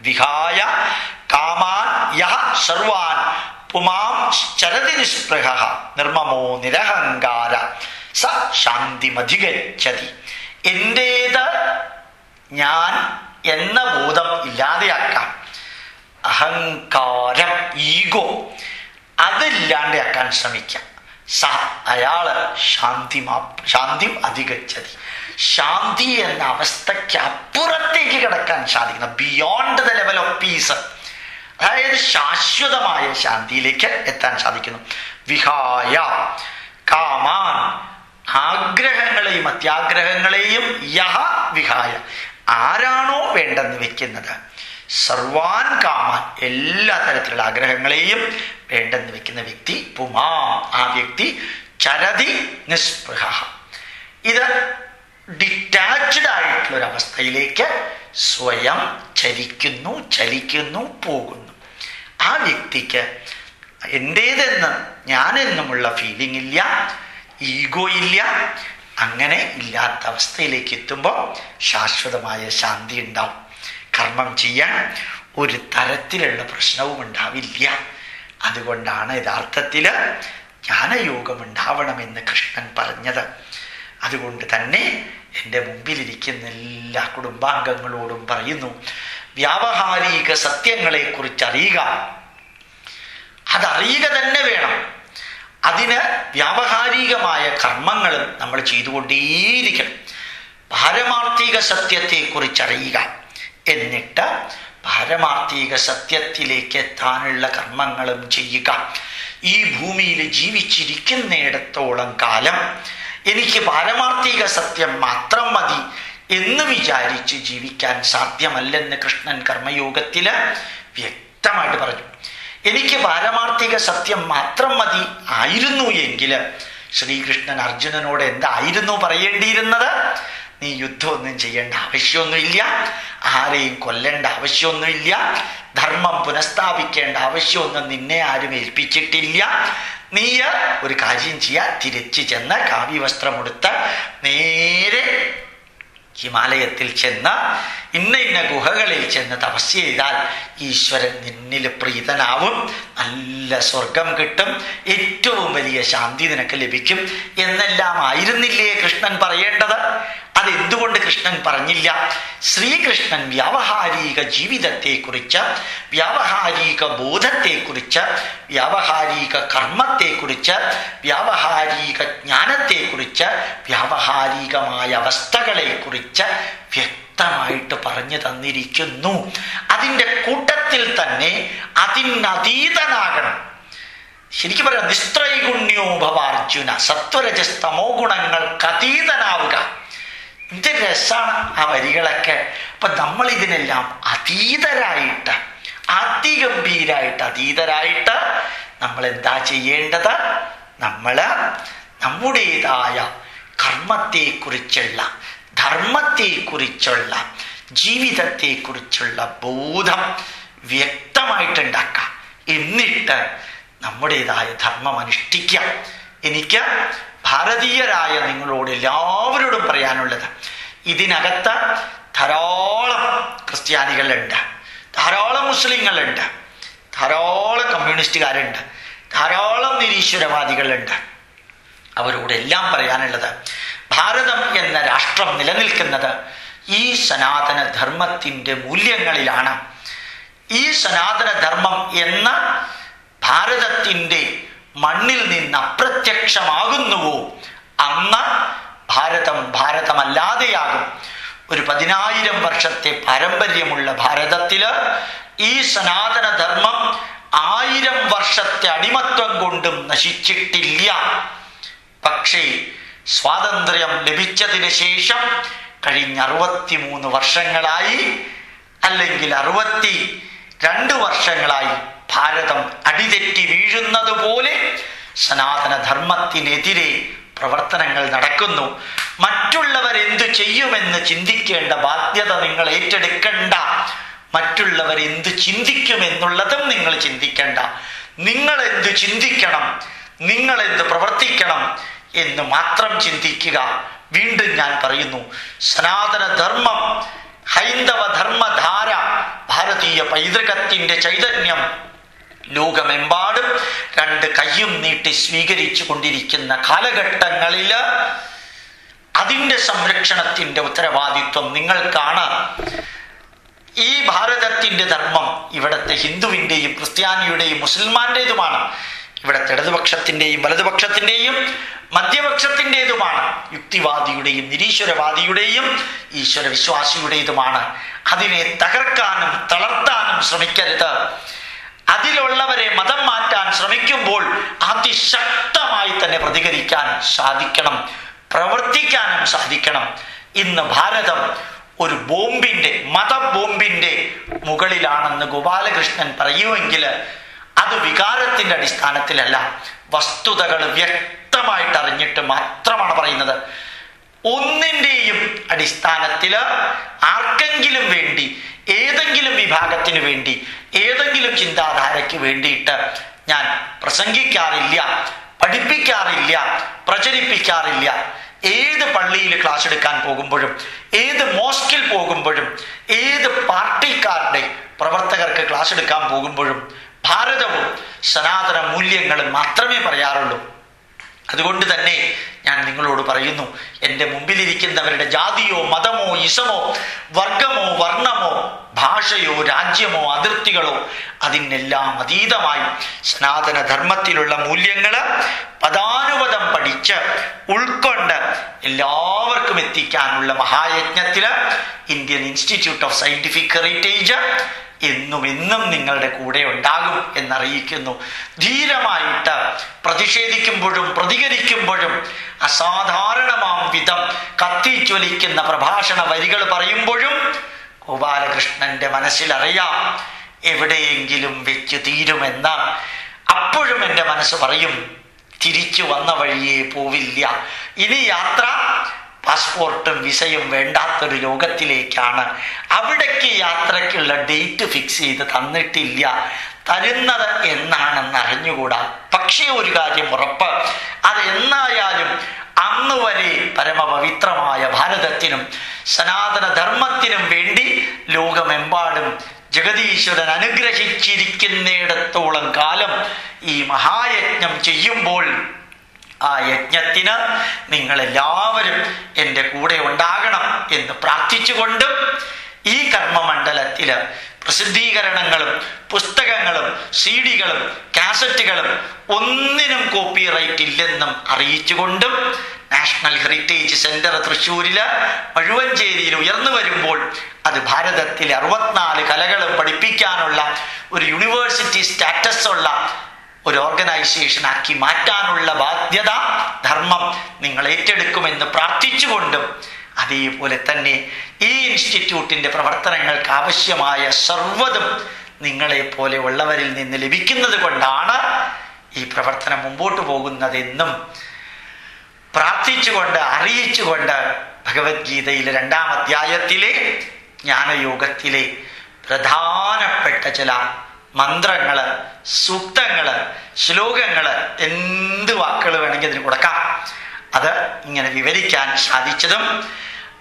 വിഹായ കാമാൻ യഹ സർവാൻ പുമാം ചരതി നിസ്പൃഹ നിർമ്മമോ നിരഹങ്കാര സ ശാന്തിമധികച്ചതി എന്റേത് ഞാൻ എന്ന ബോധം ഇല്ലാതെയാക്കാം. അഹങ്കാരം ഈഗോ അതില്ലാണ്ടാക്കാൻ ശ്രമിക്കാം. സ അയാൾ ശാന്തി ശാന്തി അധികച്ചതി ശാന്തി എന്ന അവസ്ഥയ്ക്ക് അപ്പുറത്തേക്ക് കിടക്കാൻ സാധിക്കുന്ന beyond the level of peace അതായത് ശാശ്വതമായ ശാന്തിയിലേക്ക് എത്താൻ സാധിക്കുന്നു വിഹായ കാമാൻ ആഗ്രഹങ്ങളെയും അത്യാഗ്രഹങ്ങളെയും യഹ വിഹായ. ആരാണോ വേണ്ടെന്ന് വെക്കുന്നത്? സർവാൻ കാമാൻ എല്ലാ തരത്തിലുള്ള ആഗ്രഹങ്ങളെയും വേണ്ടെന്ന് വെക്കുന്ന വ്യക്തി പുമാ ആ വ്യക്തി ചരതി നിസ്പൃഹ. ഇത് ഡിറ്റാച്ച്ഡ് ആയിട്ടുള്ള ഒരു അവസ്ഥയിലേക്ക് സ്വയം ചലിക്കുന്നു ചലിക്കുന്നു പോകുന്നു. ആ വ്യക്തിക്ക് എന്റേതെന്ന് ഞാനെന്നുമുള്ള ഫീലിംഗ് ഇല്ല ഈഗോ ഇല്ല അങ്ങനെ ഇല്ലാത്ത അവസ്ഥയിലേക്ക് എത്തുമ്പോൾ ശാശ്വതമായ ശാന്തി ഉണ്ടാവും. കർമ്മം ചെയ്യാൻ ഒരു തരത്തിലുള്ള പ്രശ്നവും ഉണ്ടാവില്ല. അതുകൊണ്ടാണ് യഥാർത്ഥത്തിൽ ജ്ഞാനയോഗം ഉണ്ടാവണമെന്ന് കൃഷ്ണൻ പറഞ്ഞത്. അതുകൊണ്ട് തന്നെ എന്റെ മുമ്പിലിരിക്കുന്ന എല്ലാ കുടുംബാംഗങ്ങളോടും പറയുന്നു വ്യാവഹാരിക സത്യങ്ങളെക്കുറിച്ച് അറിയുക അതറിയുക തന്നെ വേണം. അതിന് വ്യാവഹാരികമായ കർമ്മങ്ങളും നമ്മൾ ചെയ്തുകൊണ്ടേയിരിക്കണം. പാരമാർത്ഥിക സത്യത്തെക്കുറിച്ചറിയുക. എന്നിട്ട് പാരമാർത്ഥിക സത്യത്തിലേക്ക് എത്താനുള്ള കർമ്മങ്ങളും ചെയ്യുക. ഈ ഭൂമിയിൽ ജീവിച്ചിരിക്കുന്നിടത്തോളം കാലം എനിക്ക് പാരമാർത്ഥിക സത്യം മാത്രം മതി എന്ന് വിചാരിച്ച് ജീവിക്കാൻ സാധ്യമല്ലെന്ന് കൃഷ്ണൻ കർമ്മയോഗത്തിൽ വ്യക്തമായിട്ട് പറഞ്ഞു. എനിക്ക് പാരമാർത്ഥിക സത്യം മാത്രം മതി ആയിരുന്നു എങ്കിൽ ശ്രീകൃഷ്ണൻ അർജുനനോട് എന്തായിരുന്നു പറയേണ്ടിയിരുന്നത്? നീ യുദ്ധമൊന്നും ചെയ്യേണ്ട ആവശ്യമൊന്നുമില്ല ആരെയും കൊല്ലേണ്ട ആവശ്യമൊന്നുമില്ല ധർമ്മം പുനഃസ്ഥാപിക്കേണ്ട ആവശ്യമൊന്നും നിന്നെ ആരും ഏൽപ്പിച്ചിട്ടില്ല. നീ ഒരു കാര്യം ചെയ്യാ തിരിച്ചു ചെന്ന് കാവ്യവസ്ത്രമെടുത്ത് നേരെ ഹിമാലയത്തിൽ ചെന്ന് ഇന്ന ഇന്ന ഗുഹകളിൽ ചെന്ന് തപസ് ചെയ്താൽ ഈശ്വരൻ നിന്നിൽ പ്രീതനാവും. നല്ല സ്വർഗം കിട്ടും. ഏറ്റവും വലിയ ശാന്തി നിനക്ക് ലഭിക്കും. എന്നെല്ലാം ആയിരുന്നില്ലേ കൃഷ്ണൻ പറയേണ്ടത്? അതെന്തുകൊണ്ട് കൃഷ്ണൻ പറഞ്ഞില്ല? ശ്രീകൃഷ്ണൻ വ്യാവഹാരിക ജീവിതത്തെക്കുറിച്ച് വ്യാവഹാരിക ബോധത്തെക്കുറിച്ച് വ്യാവഹാരിക കർമ്മത്തെക്കുറിച്ച് വ്യാവഹാരിക ജ്ഞാനത്തെക്കുറിച്ച് വ്യാവഹാരികമായ അവസ്ഥകളെക്കുറിച്ച് വ്യക്തമായിട്ട് പറഞ്ഞു തന്നിരിക്കുന്നു. അതിന്റെ കൂട്ടത്തിൽ തന്നെ അതിനതീതനാകണം. ശരിക്കും പറയാം നിസ്ത്രൈഗുണ്യോ ഭവാർജുന സത്വരജസ്തമോ ഗുണങ്ങൾക്ക് അതീതനാവുക. എന്ത് രസമാണ് ആ വരികളൊക്കെ. അപ്പൊ നമ്മൾ ഇതിനെല്ലാം അതീതരായിട്ട് അതിഗംഭീരായിട്ട് അതീതരായിട്ട് നമ്മൾ എന്താ ചെയ്യേണ്ടത്? നമ്മൾ നമ്മുടേതായ കർമ്മത്തെക്കുറിച്ചുള്ള ധർമ്മത്തെക്കുറിച്ചുള്ള ജീവിതത്തെക്കുറിച്ചുള്ള ബോധം വ്യക്തമായിട്ടുണ്ടാക്കുക. എന്നിട്ട് നമ്മുടേതായ ധർമ്മം അനുഷ്ഠിക്കാം എനിക്ക് ഭാരതീയരായ നിങ്ങളോട് എല്ലാവരോടും പറയാനുള്ളത് ഇതിനകത്ത് ധാരാളം ക്രിസ്ത്യാനികളുണ്ട് ധാരാളം മുസ്ലിങ്ങളുണ്ട് ധാരാളം കമ്മ്യൂണിസ്റ്റുകാരുണ്ട് ധാരാളം നിരീശ്വരവാദികളുണ്ട്. അവരോടെല്ലാം പറയാനുള്ളത് ഭാരതം എന്ന രാഷ്ട്രം നിലനിൽക്കുന്നത് ഈ സനാതന ധർമ്മത്തിന്റെ മൂല്യങ്ങളിലാണ്. ഈ സനാതന ധർമ്മം എന്ന ഭാരതത്തിന്റെ മണ്ണിൽ നിന്ന് അപ്രത്യക്ഷമാകുന്നുവോ അന്ന് ഭാരതം ഭാരതമല്ലാതെയാകും. ഒരു പതിനായിരം വർഷത്തെ പാരമ്പര്യമുള്ള ഭാരതത്തിൽ ഈ സനാതനധർമ്മം ആയിരം വർഷത്തെ അടിമത്വം കൊണ്ടും നശിച്ചിട്ടില്ല. പക്ഷേ സ്വാതന്ത്ര്യം ലഭിച്ചതിന് ശേഷം കഴിഞ്ഞ അറുപത്തിമൂന്ന് വർഷങ്ങളായി അല്ലെങ്കിൽ അറുപത്തി രണ്ട് വർഷങ്ങളായി ഭാരതം അടിതെറ്റി വീഴുന്നത് പോലെ സനാതനധർമ്മത്തിനെതിരെ പ്രവർത്തനങ്ങൾ നടക്കുന്നു. മറ്റുള്ളവർ എന്തു ചെയ്യുമെന്ന് ചിന്തിക്കേണ്ട ബാധ്യത നിങ്ങൾ ഏറ്റെടുക്കണ്ട. മറ്റുള്ളവർ എന്ത് ചിന്തിക്കുമെന്നുള്ളതും നിങ്ങൾ ചിന്തിക്കേണ്ട. നിങ്ങൾ എന്ത് ചിന്തിക്കണം? നിങ്ങൾ എന്ത് പ്രവർത്തിക്കണം? എന്ന് മാത്രം ചിന്തിക്കുക. വീണ്ടും ഞാൻ പറയുന്നു സനാതന ധർമ്മം ഹൈന്ദവ ഭാരതീയ പൈതൃകത്തിന്റെ ചൈതന്യം. ലോകമെമ്പാടും രണ്ട് കയ്യും നീട്ടി സ്വീകരിച്ചു കൊണ്ടിരിക്കുന്ന കാലഘട്ടങ്ങളിൽ അതിന്റെ സംരക്ഷണത്തിന്റെ ഉത്തരവാദിത്വം നിങ്ങൾക്കാണ്. ഈ ഭാരതത്തിന്റെ ധർമ്മം ഇവിടുത്തെ ഹിന്ദുവിന്റെയും ക്രിസ്ത്യാനിയുടെയും മുസൽമാന്റേതുമാണ് ഇവിടുത്തെ ഇടതുപക്ഷത്തിന്റെയും വലതുപക്ഷത്തിന്റെയും മധ്യപക്ഷത്തിന്റെതുമാണ് യുക്തിവാദിയുടെയും നിരീശ്വരവാദിയുടെയും ഈശ്വര വിശ്വാസിയുടേതുമാണ് അതിനെ തകർക്കാനും തളർത്താനും ശ്രമിക്കരുത്. അതിലുള്ളവരെ മതം മാറ്റാൻ ശ്രമിക്കുമ്പോൾ അതിശക്തമായി തന്നെ പ്രതികരിക്കാൻ സാധിക്കണം പ്രവർത്തിക്കാനും സാധിക്കണം. ഇന്ന് ഭാരതം ഒരു ബോംബിന്റെ മതബോംബിന്റെ മുകളിലാണെന്ന് ഗോപാലകൃഷ്ണൻ പറയുമെങ്കിൽ അത് വികാരത്തിന്റെ അടിസ്ഥാനത്തിലല്ല. വസ്തുതകൾ വ്യക്തമായിട്ട് അറിഞ്ഞിട്ട് മാത്രമാണ് പറയുന്നത്. ഒന്നിന്റെയും അടിസ്ഥാനത്തിൽ ആർക്കെങ്കിലും വേണ്ടി ഏതെങ്കിലും വിഭാഗത്തിന് വേണ്ടി ഏതെങ്കിലും ചിന്താധാരയ്ക്ക് വേണ്ടിയിട്ട് ഞാൻ പ്രസംഗിക്കാറില്ല പഠിപ്പിക്കാറില്ല പ്രചരിപ്പിക്കാറില്ല. ഏത് പള്ളിയിൽ ക്ലാസ് എടുക്കാൻ പോകുമ്പോഴും ഏത് മോസ്കിൽ പോകുമ്പോഴും ഏത് പാർട്ടിക്കാരുടെ പ്രവർത്തകർക്ക് ക്ലാസ് എടുക്കാൻ പോകുമ്പോഴും ഭാരതവും സനാതന മൂല്യങ്ങളും മാത്രമേ പറയാറുള്ളൂ. അതുകൊണ്ട് തന്നെ ഞാൻ നിങ്ങളോട് പറയുന്നു എന്റെ മുമ്പിലിരിക്കുന്നവരുടെ ജാതിയോ മതമോ ഇസമോ വർഗമോ വർണമോ ഭാഷയോ രാജ്യമോ അതിർത്തികളോ അതിനെല്ലാം അതീതമായി സനാതന ധർമ്മത്തിലുള്ള മൂല്യങ്ങൾ പദാനുപദം പഠിച്ച് ഉൾക്കൊണ്ട് എല്ലാവർക്കും എത്തിക്കാനുള്ള മഹായജ്ഞത്തിൽ Indian Institute of Scientific Heritage എന്നും എന്നും നിങ്ങളുടെ കൂടെ ഉണ്ടാകും എന്നറിയിക്കുന്നു. ധീരമായിട്ട് പ്രതിഷേധിക്കുമ്പോഴും പ്രതികരിക്കുമ്പോഴും അസാധാരണമാം വിധം കത്തിജ്വലിക്കുന്ന പ്രഭാഷണ വരികൾ പറയുമ്പോഴും ഗോപാലകൃഷ്ണന്റെ മനസ്സിലറിയാം എവിടെയെങ്കിലും വെച്ച് തീരുമെന്ന്. അപ്പോഴും എന്റെ മനസ്സ് പറയും തിരിച്ചു വന്ന വഴിയേ പോവില്ല. ഇനി യാത്ര പാസ്പോർട്ടും വിസയും വേണ്ടാത്തൊരു ലോകത്തിലേക്കാണ്. അവിടേക്ക് യാത്രയ്ക്കുള്ള ഡേറ്റ് ഫിക്സ് ചെയ്ത് തന്നിട്ടില്ല. തരുന്നത് എന്നാണെന്ന് അറിഞ്ഞുകൂടാ. പക്ഷേ ഒരു കാര്യം ഉറപ്പ്. അത് എന്നായാലും അന്ന് വരെ പരമപവിത്രമായ ഭാരതത്തിനും സനാതന ധർമ്മത്തിനും വേണ്ടി ലോകമെമ്പാടും ജഗതീശ്വരൻ അനുഗ്രഹിച്ചിരിക്കുന്നിടത്തോളം കാലം ഈ മഹായജ്ഞം ചെയ്യുമ്പോൾ ആ യജ്ഞത്തിന് നിങ്ങളെല്ലാവരും എന്റെ കൂടെ ഉണ്ടാകണം എന്ന് പ്രാർത്ഥിച്ചുകൊണ്ടും ഈ കർമ്മമണ്ഡലത്തിൽ പ്രസിദ്ധീകരണങ്ങളും പുസ്തകങ്ങളും സി ഡികളും കാസറ്റുകളും ഒന്നിനും കോപ്പിറൈറ്റ് ഇല്ലെന്നും അറിയിച്ചുകൊണ്ടും നാഷണൽ ഹെറിറ്റേജ് സെന്റർ തൃശ്ശൂരിൽ മഴുവഞ്ചേരിയിൽ ഉയർന്നു വരുമ്പോൾ അത് ഭാരതത്തിലെ അറുപത്തിനാല് കലകളും പഠിപ്പിക്കാനുള്ള ഒരു യൂണിവേഴ്സിറ്റി സ്റ്റാറ്റസ് ഉള്ള ഒരു ഓർഗനൈസേഷൻ ആക്കി മാറ്റാനുള്ള ബാധ്യത ധർമ്മം നിങ്ങൾ ഏറ്റെടുക്കുമെന്ന് പ്രാർത്ഥിച്ചുകൊണ്ടും അതേപോലെ തന്നെ ഈ ഇൻസ്റ്റിറ്റ്യൂട്ടിന്റെ പ്രവർത്തനങ്ങൾക്ക് ആവശ്യമായ സർവതും നിങ്ങളെ പോലെ ഉള്ളവരിൽ നിന്ന് ലഭിക്കുന്നത് കൊണ്ടാണ് ഈ പ്രവർത്തനം മുമ്പോട്ട് പോകുന്നതെന്നും പ്രാർത്ഥിച്ചുകൊണ്ട് അറിയിച്ചുകൊണ്ട് ഭഗവത്ഗീതയിലെ രണ്ടാം അധ്യായത്തിലെ ജ്ഞാനയോഗത്തിലെ പ്രധാനപ്പെട്ട ചില മന്ത്രങ്ങൾ സൂക്തങ്ങൾ ശ്ലോകങ്ങൾ എന്ത് വാക്കുകൾ വേണമെങ്കിൽ അതിന് കൊടുക്കാം. അത് ഇങ്ങനെ വിവരിക്കാൻ സാധിച്ചതും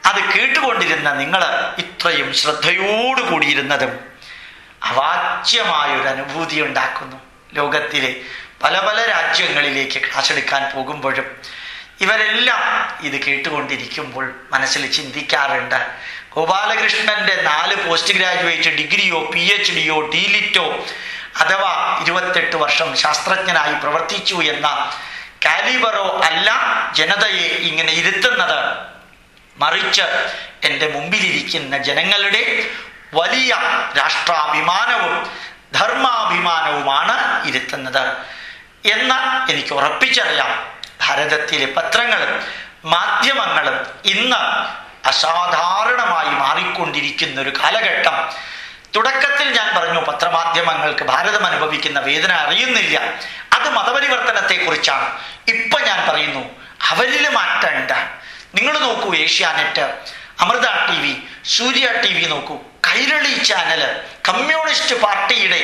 അത് കേട്ടുകൊണ്ടിരുന്ന നിങ്ങൾ ഇത്രയും ശ്രദ്ധയോട് കൂടിയിരുന്നതും അവാച്യമായൊരു അനുഭൂതി ഉണ്ടാക്കുന്നു. ലോകത്തിലെ പല പല രാജ്യങ്ങളിലേക്ക് ക്ലാസ് എടുക്കാൻ പോകുമ്പോഴും ഇവരെല്ലാം ഇത് കേട്ടുകൊണ്ടിരിക്കുമ്പോൾ മനസ്സിൽ ചിന്തിക്കാറുണ്ട്. ഗോപാലകൃഷ്ണന്റെ നാല് പോസ്റ്റ് ഗ്രാജുവേറ്റ് ഡിഗ്രിയോ പി എച്ച് ഡിയോ ഡിലിറ്റോ അഥവാ ഇരുപത്തെട്ട് വർഷം ശാസ്ത്രജ്ഞനായി പ്രവർത്തിച്ചു എന്ന കാലിബറോ അല്ല ജനതയെ ഇങ്ങനെ ഇരുത്തുന്നത്. മറിച്ച് എന്റെ മുമ്പിലിരിക്കുന്ന ജനങ്ങളുടെ വലിയ രാഷ്ട്രാഭിമാനവും ധർമാഭിമാനവുമാണ് ഇരുത്തുന്നത്. എന്ന് എനിക്ക് ഉറപ്പിച്ചറിയാം. ഭാരതത്തിലെ പത്രങ്ങളും മാധ്യമങ്ങളും ഇന്ന് അസാധാരണമായി മാറിക്കൊണ്ടിരിക്കുന്ന ഒരു കാലഘട്ടം. തുടക്കത്തിൽ ഞാൻ പറഞ്ഞു പത്രമാധ്യമങ്ങൾക്ക് ഭാരതം അനുഭവിക്കുന്ന വേദന അറിയുന്നില്ല. അത് മതപരിവർത്തനത്തെക്കുറിച്ചാണ്. ഇപ്പൊ ഞാൻ പറയുന്നു അവരിൽ മാറ്റണ്ട നിങ്ങൾ നോക്കൂ Asianet Amrita T V Surya T V നോക്കൂ. കൈരളി ചാനൽ കമ്മ്യൂണിസ്റ്റ് പാർട്ടിയുടെ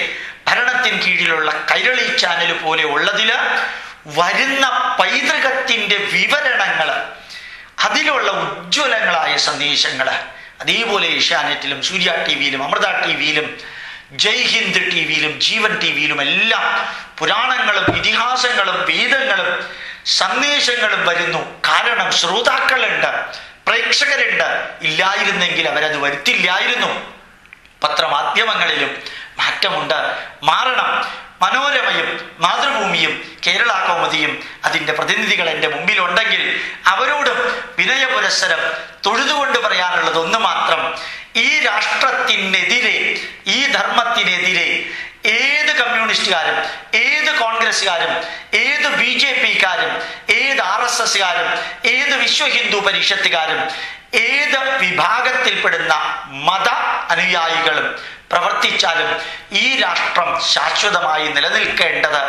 ഭരണത്തിന് കീഴിലുള്ള കൈരളി ചാനൽ പോലെ ഉള്ളതിൽ വരുന്ന പൈതൃകത്തിന്റെ വിവരണങ്ങൾ അതിലുള്ള ഉജ്ജ്വലങ്ങളായ സന്ദേശങ്ങൾ അതേപോലെ ഏഷ്യാനെറ്റിലും സൂര്യ ടി വിയിലും അമൃത ടി വിയിലും ജയ് ഹിന്ദ് ടി വിയിലും ജീവൻ ടി വിയിലും എല്ലാം പുരാണങ്ങളും ഇതിഹാസങ്ങളും വേദങ്ങളും സന്ദേശങ്ങളും വരുന്നു. കാരണം ശ്രോതാക്കളുണ്ട് പ്രേക്ഷകരുണ്ട്. ഇല്ലായിരുന്നെങ്കിൽ അവരത് വരുത്തില്ലായിരുന്നു. പത്രമാധ്യമങ്ങളിലും മാറ്റമുണ്ട്. മാറണം. മനോരമയും മാതൃഭൂമിയും കേരള കൗമുദിയും അതിന്റെ പ്രതിനിധികൾ എന്റെ മുമ്പിലുണ്ടെങ്കിൽ അവരോടും വിനയ പുരസ്സരം തൊഴുതുകൊണ്ട് പറയാനുള്ളത് ഒന്ന് മാത്രം. ഈ രാഷ്ട്രത്തിനെതിരെ ഈ ധർമ്മത്തിനെതിരെ ഏത് കമ്മ്യൂണിസ്റ്റുകാരും ഏത് കോൺഗ്രസ്സുകാരും ഏത് ബി ജെ പിക്കാരും ഏത് ആർ എസ് എസ്സുകാരും ഏത് വിശ്വ ഹിന്ദു പരിഷത്തുകാരും ഏത് വിഭാഗത്തിൽപ്പെടുന്ന മത അനുയായികളും പ്രവർത്തിച്ചാലും ഈ രാഷ്ട്രം ശാശ്വതമായി നിലനിൽക്കേണ്ടത്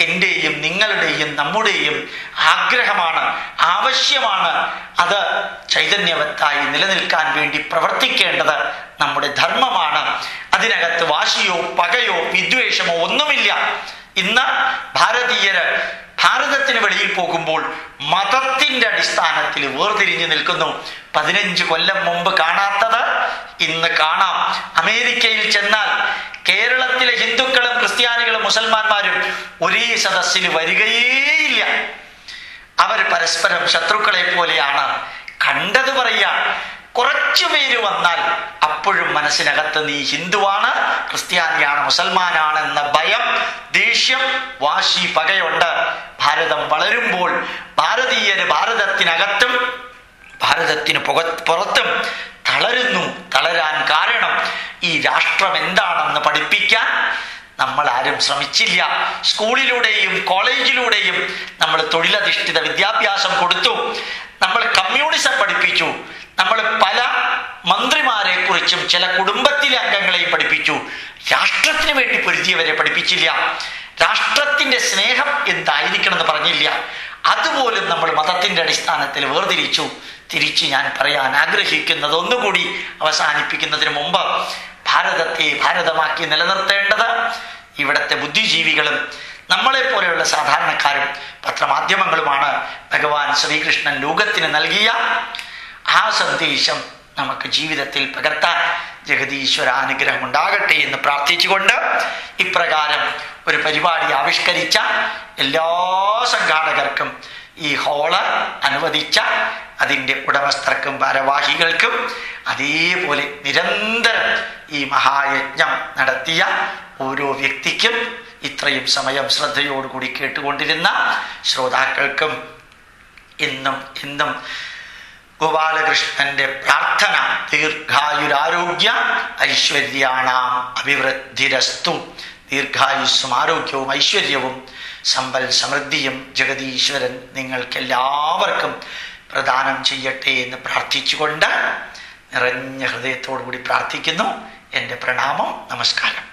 എന്റെയും നിങ്ങളുടെയും നമ്മുടെയും ആഗ്രഹമാണ് ആവശ്യമാണ്. അത് ചൈതന്യവത്തായി നിലനിൽക്കാൻ വേണ്ടി പ്രവർത്തിക്കേണ്ടത് നമ്മുടെ ധർമ്മമാണ്. അതിനകത്ത് വാശിയോ പകയോ വിദ്വേഷമോ ഒന്നുമില്ല. ഇന്ന് ഭാരതീയര് ഭാരതത്തിന് വെളിയിൽ പോകുമ്പോൾ മതത്തിന്റെ അടിസ്ഥാനത്തിൽ വേർതിരിഞ്ഞു നിൽക്കുന്നു. പതിനഞ്ച് കൊല്ലം മുമ്പ് കാണാത്തത് ഇന്ന് കാണാം. അമേരിക്കയിൽ ചെന്നാൽ കേരളത്തിലെ ഹിന്ദുക്കളും ക്രിസ്ത്യാനികളും മുസൽമാന്മാരും ഒരേ സദസ്സിന് വരികയേയില്ല. അവർ പരസ്പരം ശത്രുക്കളെ പോലെയാണ് കണ്ടത് പറയാ. കുറച്ചു പേര് വന്നാൽ അപ്പോഴും മനസ്സിനകത്ത് നീ ഹിന്ദുവാണ് ക്രിസ്ത്യാനിയാണ് മുസൽമാനാണ് എന്ന ഭയം ദേഷ്യം വാശി പകയുണ്ട്. ഭാരതം വളരുമ്പോൾ ഭാരതീയര് ഭാരതത്തിനകത്തും ഭാരതത്തിന് പുക പുറത്തും തളരുന്നു തളരാൻ കാരണം ഈ രാഷ്ട്രം എന്താണെന്ന് പഠിപ്പിക്കാൻ നമ്മൾ ആരും ശ്രമിച്ചില്ല. സ്കൂളിലൂടെയും കോളേജിലൂടെയും നമ്മൾ തൊഴിലധിഷ്ഠിത വിദ്യാഭ്യാസം കൊടുത്തു. നമ്മൾ കമ്മ്യൂണിസം പഠിപ്പിച്ചു. നമ്മൾ പല മന്ത്രിമാരെ കുറിച്ചും ചില കുടുംബത്തിലെ അംഗങ്ങളെയും പഠിപ്പിച്ചു. രാഷ്ട്രത്തിന് വേണ്ടി പൊരുതിയവരെ പഠിപ്പിച്ചില്ല. രാഷ്ട്രത്തിന്റെ സ്നേഹം എന്തായിരിക്കണം എന്ന് പറഞ്ഞില്ല. അതുപോലും നമ്മൾ മതത്തിന്റെ അടിസ്ഥാനത്തിൽ വേർതിരിച്ചു. തിരിച്ച് ഞാൻ പറയാൻ ആഗ്രഹിക്കുന്നത് ഒന്നുകൂടി അവസാനിപ്പിക്കുന്നതിന് മുമ്പ് ഭാരതത്തെ ഭാരതമാക്കി നിലനിർത്തേണ്ടത് ഇവിടുത്തെ ബുദ്ധിജീവികളും നമ്മളെ പോലെയുള്ള സാധാരണക്കാരും പത്രമാധ്യമങ്ങളുമാണ്. ഭഗവാൻ ശ്രീകൃഷ്ണൻ ലോകത്തിന് നൽകിയ ആ സന്ദേശം നമുക്ക് ജീവിതത്തിൽ പകർത്താൻ ജഗതീശ്വര അനുഗ്രഹം ഉണ്ടാകട്ടെ എന്ന് പ്രാർത്ഥിച്ചുകൊണ്ട് ഇപ്രകാരം ഒരു പരിപാടി ആവിഷ്കരിച്ച എല്ലാ സംഘാടകർക്കും ഈ ഹോൾ അനുവദിച്ച അതിന്റെ ഉടമസ്ഥർക്കും ഭാരവാഹികൾക്കും അതേപോലെ നിരന്തരം ഈ മഹായജ്ഞം നടത്തിയ ഓരോ വ്യക്തിക്കും ഇത്രയും സമയം ശ്രദ്ധയോടുകൂടി കേട്ടുകൊണ്ടിരുന്ന ശ്രോതാക്കൾക്കും എന്നും ഇന്നും ഗോപാലകൃഷ്ണന്റെ പ്രാർത്ഥന ദീർഘായുരാരോഗ്യ ഐശ്വര്യാണാം അഭിവൃദ്ധിരസ്തു. ദീർഘായുസ്സും ആരോഗ്യവും ഐശ്വര്യവും സമ്പൽ സമൃദ്ധിയും ജഗതീശ്വരൻ നിങ്ങൾക്കെല്ലാവർക്കും പ്രദാനം ചെയ്യട്ടെ എന്ന് പ്രാർത്ഥിച്ചുകൊണ്ട് നിറഞ്ഞ ഹൃദയത്തോടു കൂടി പ്രാർത്ഥിക്കുന്നു. എന്റെ പ്രണാമം നമസ്കാരം.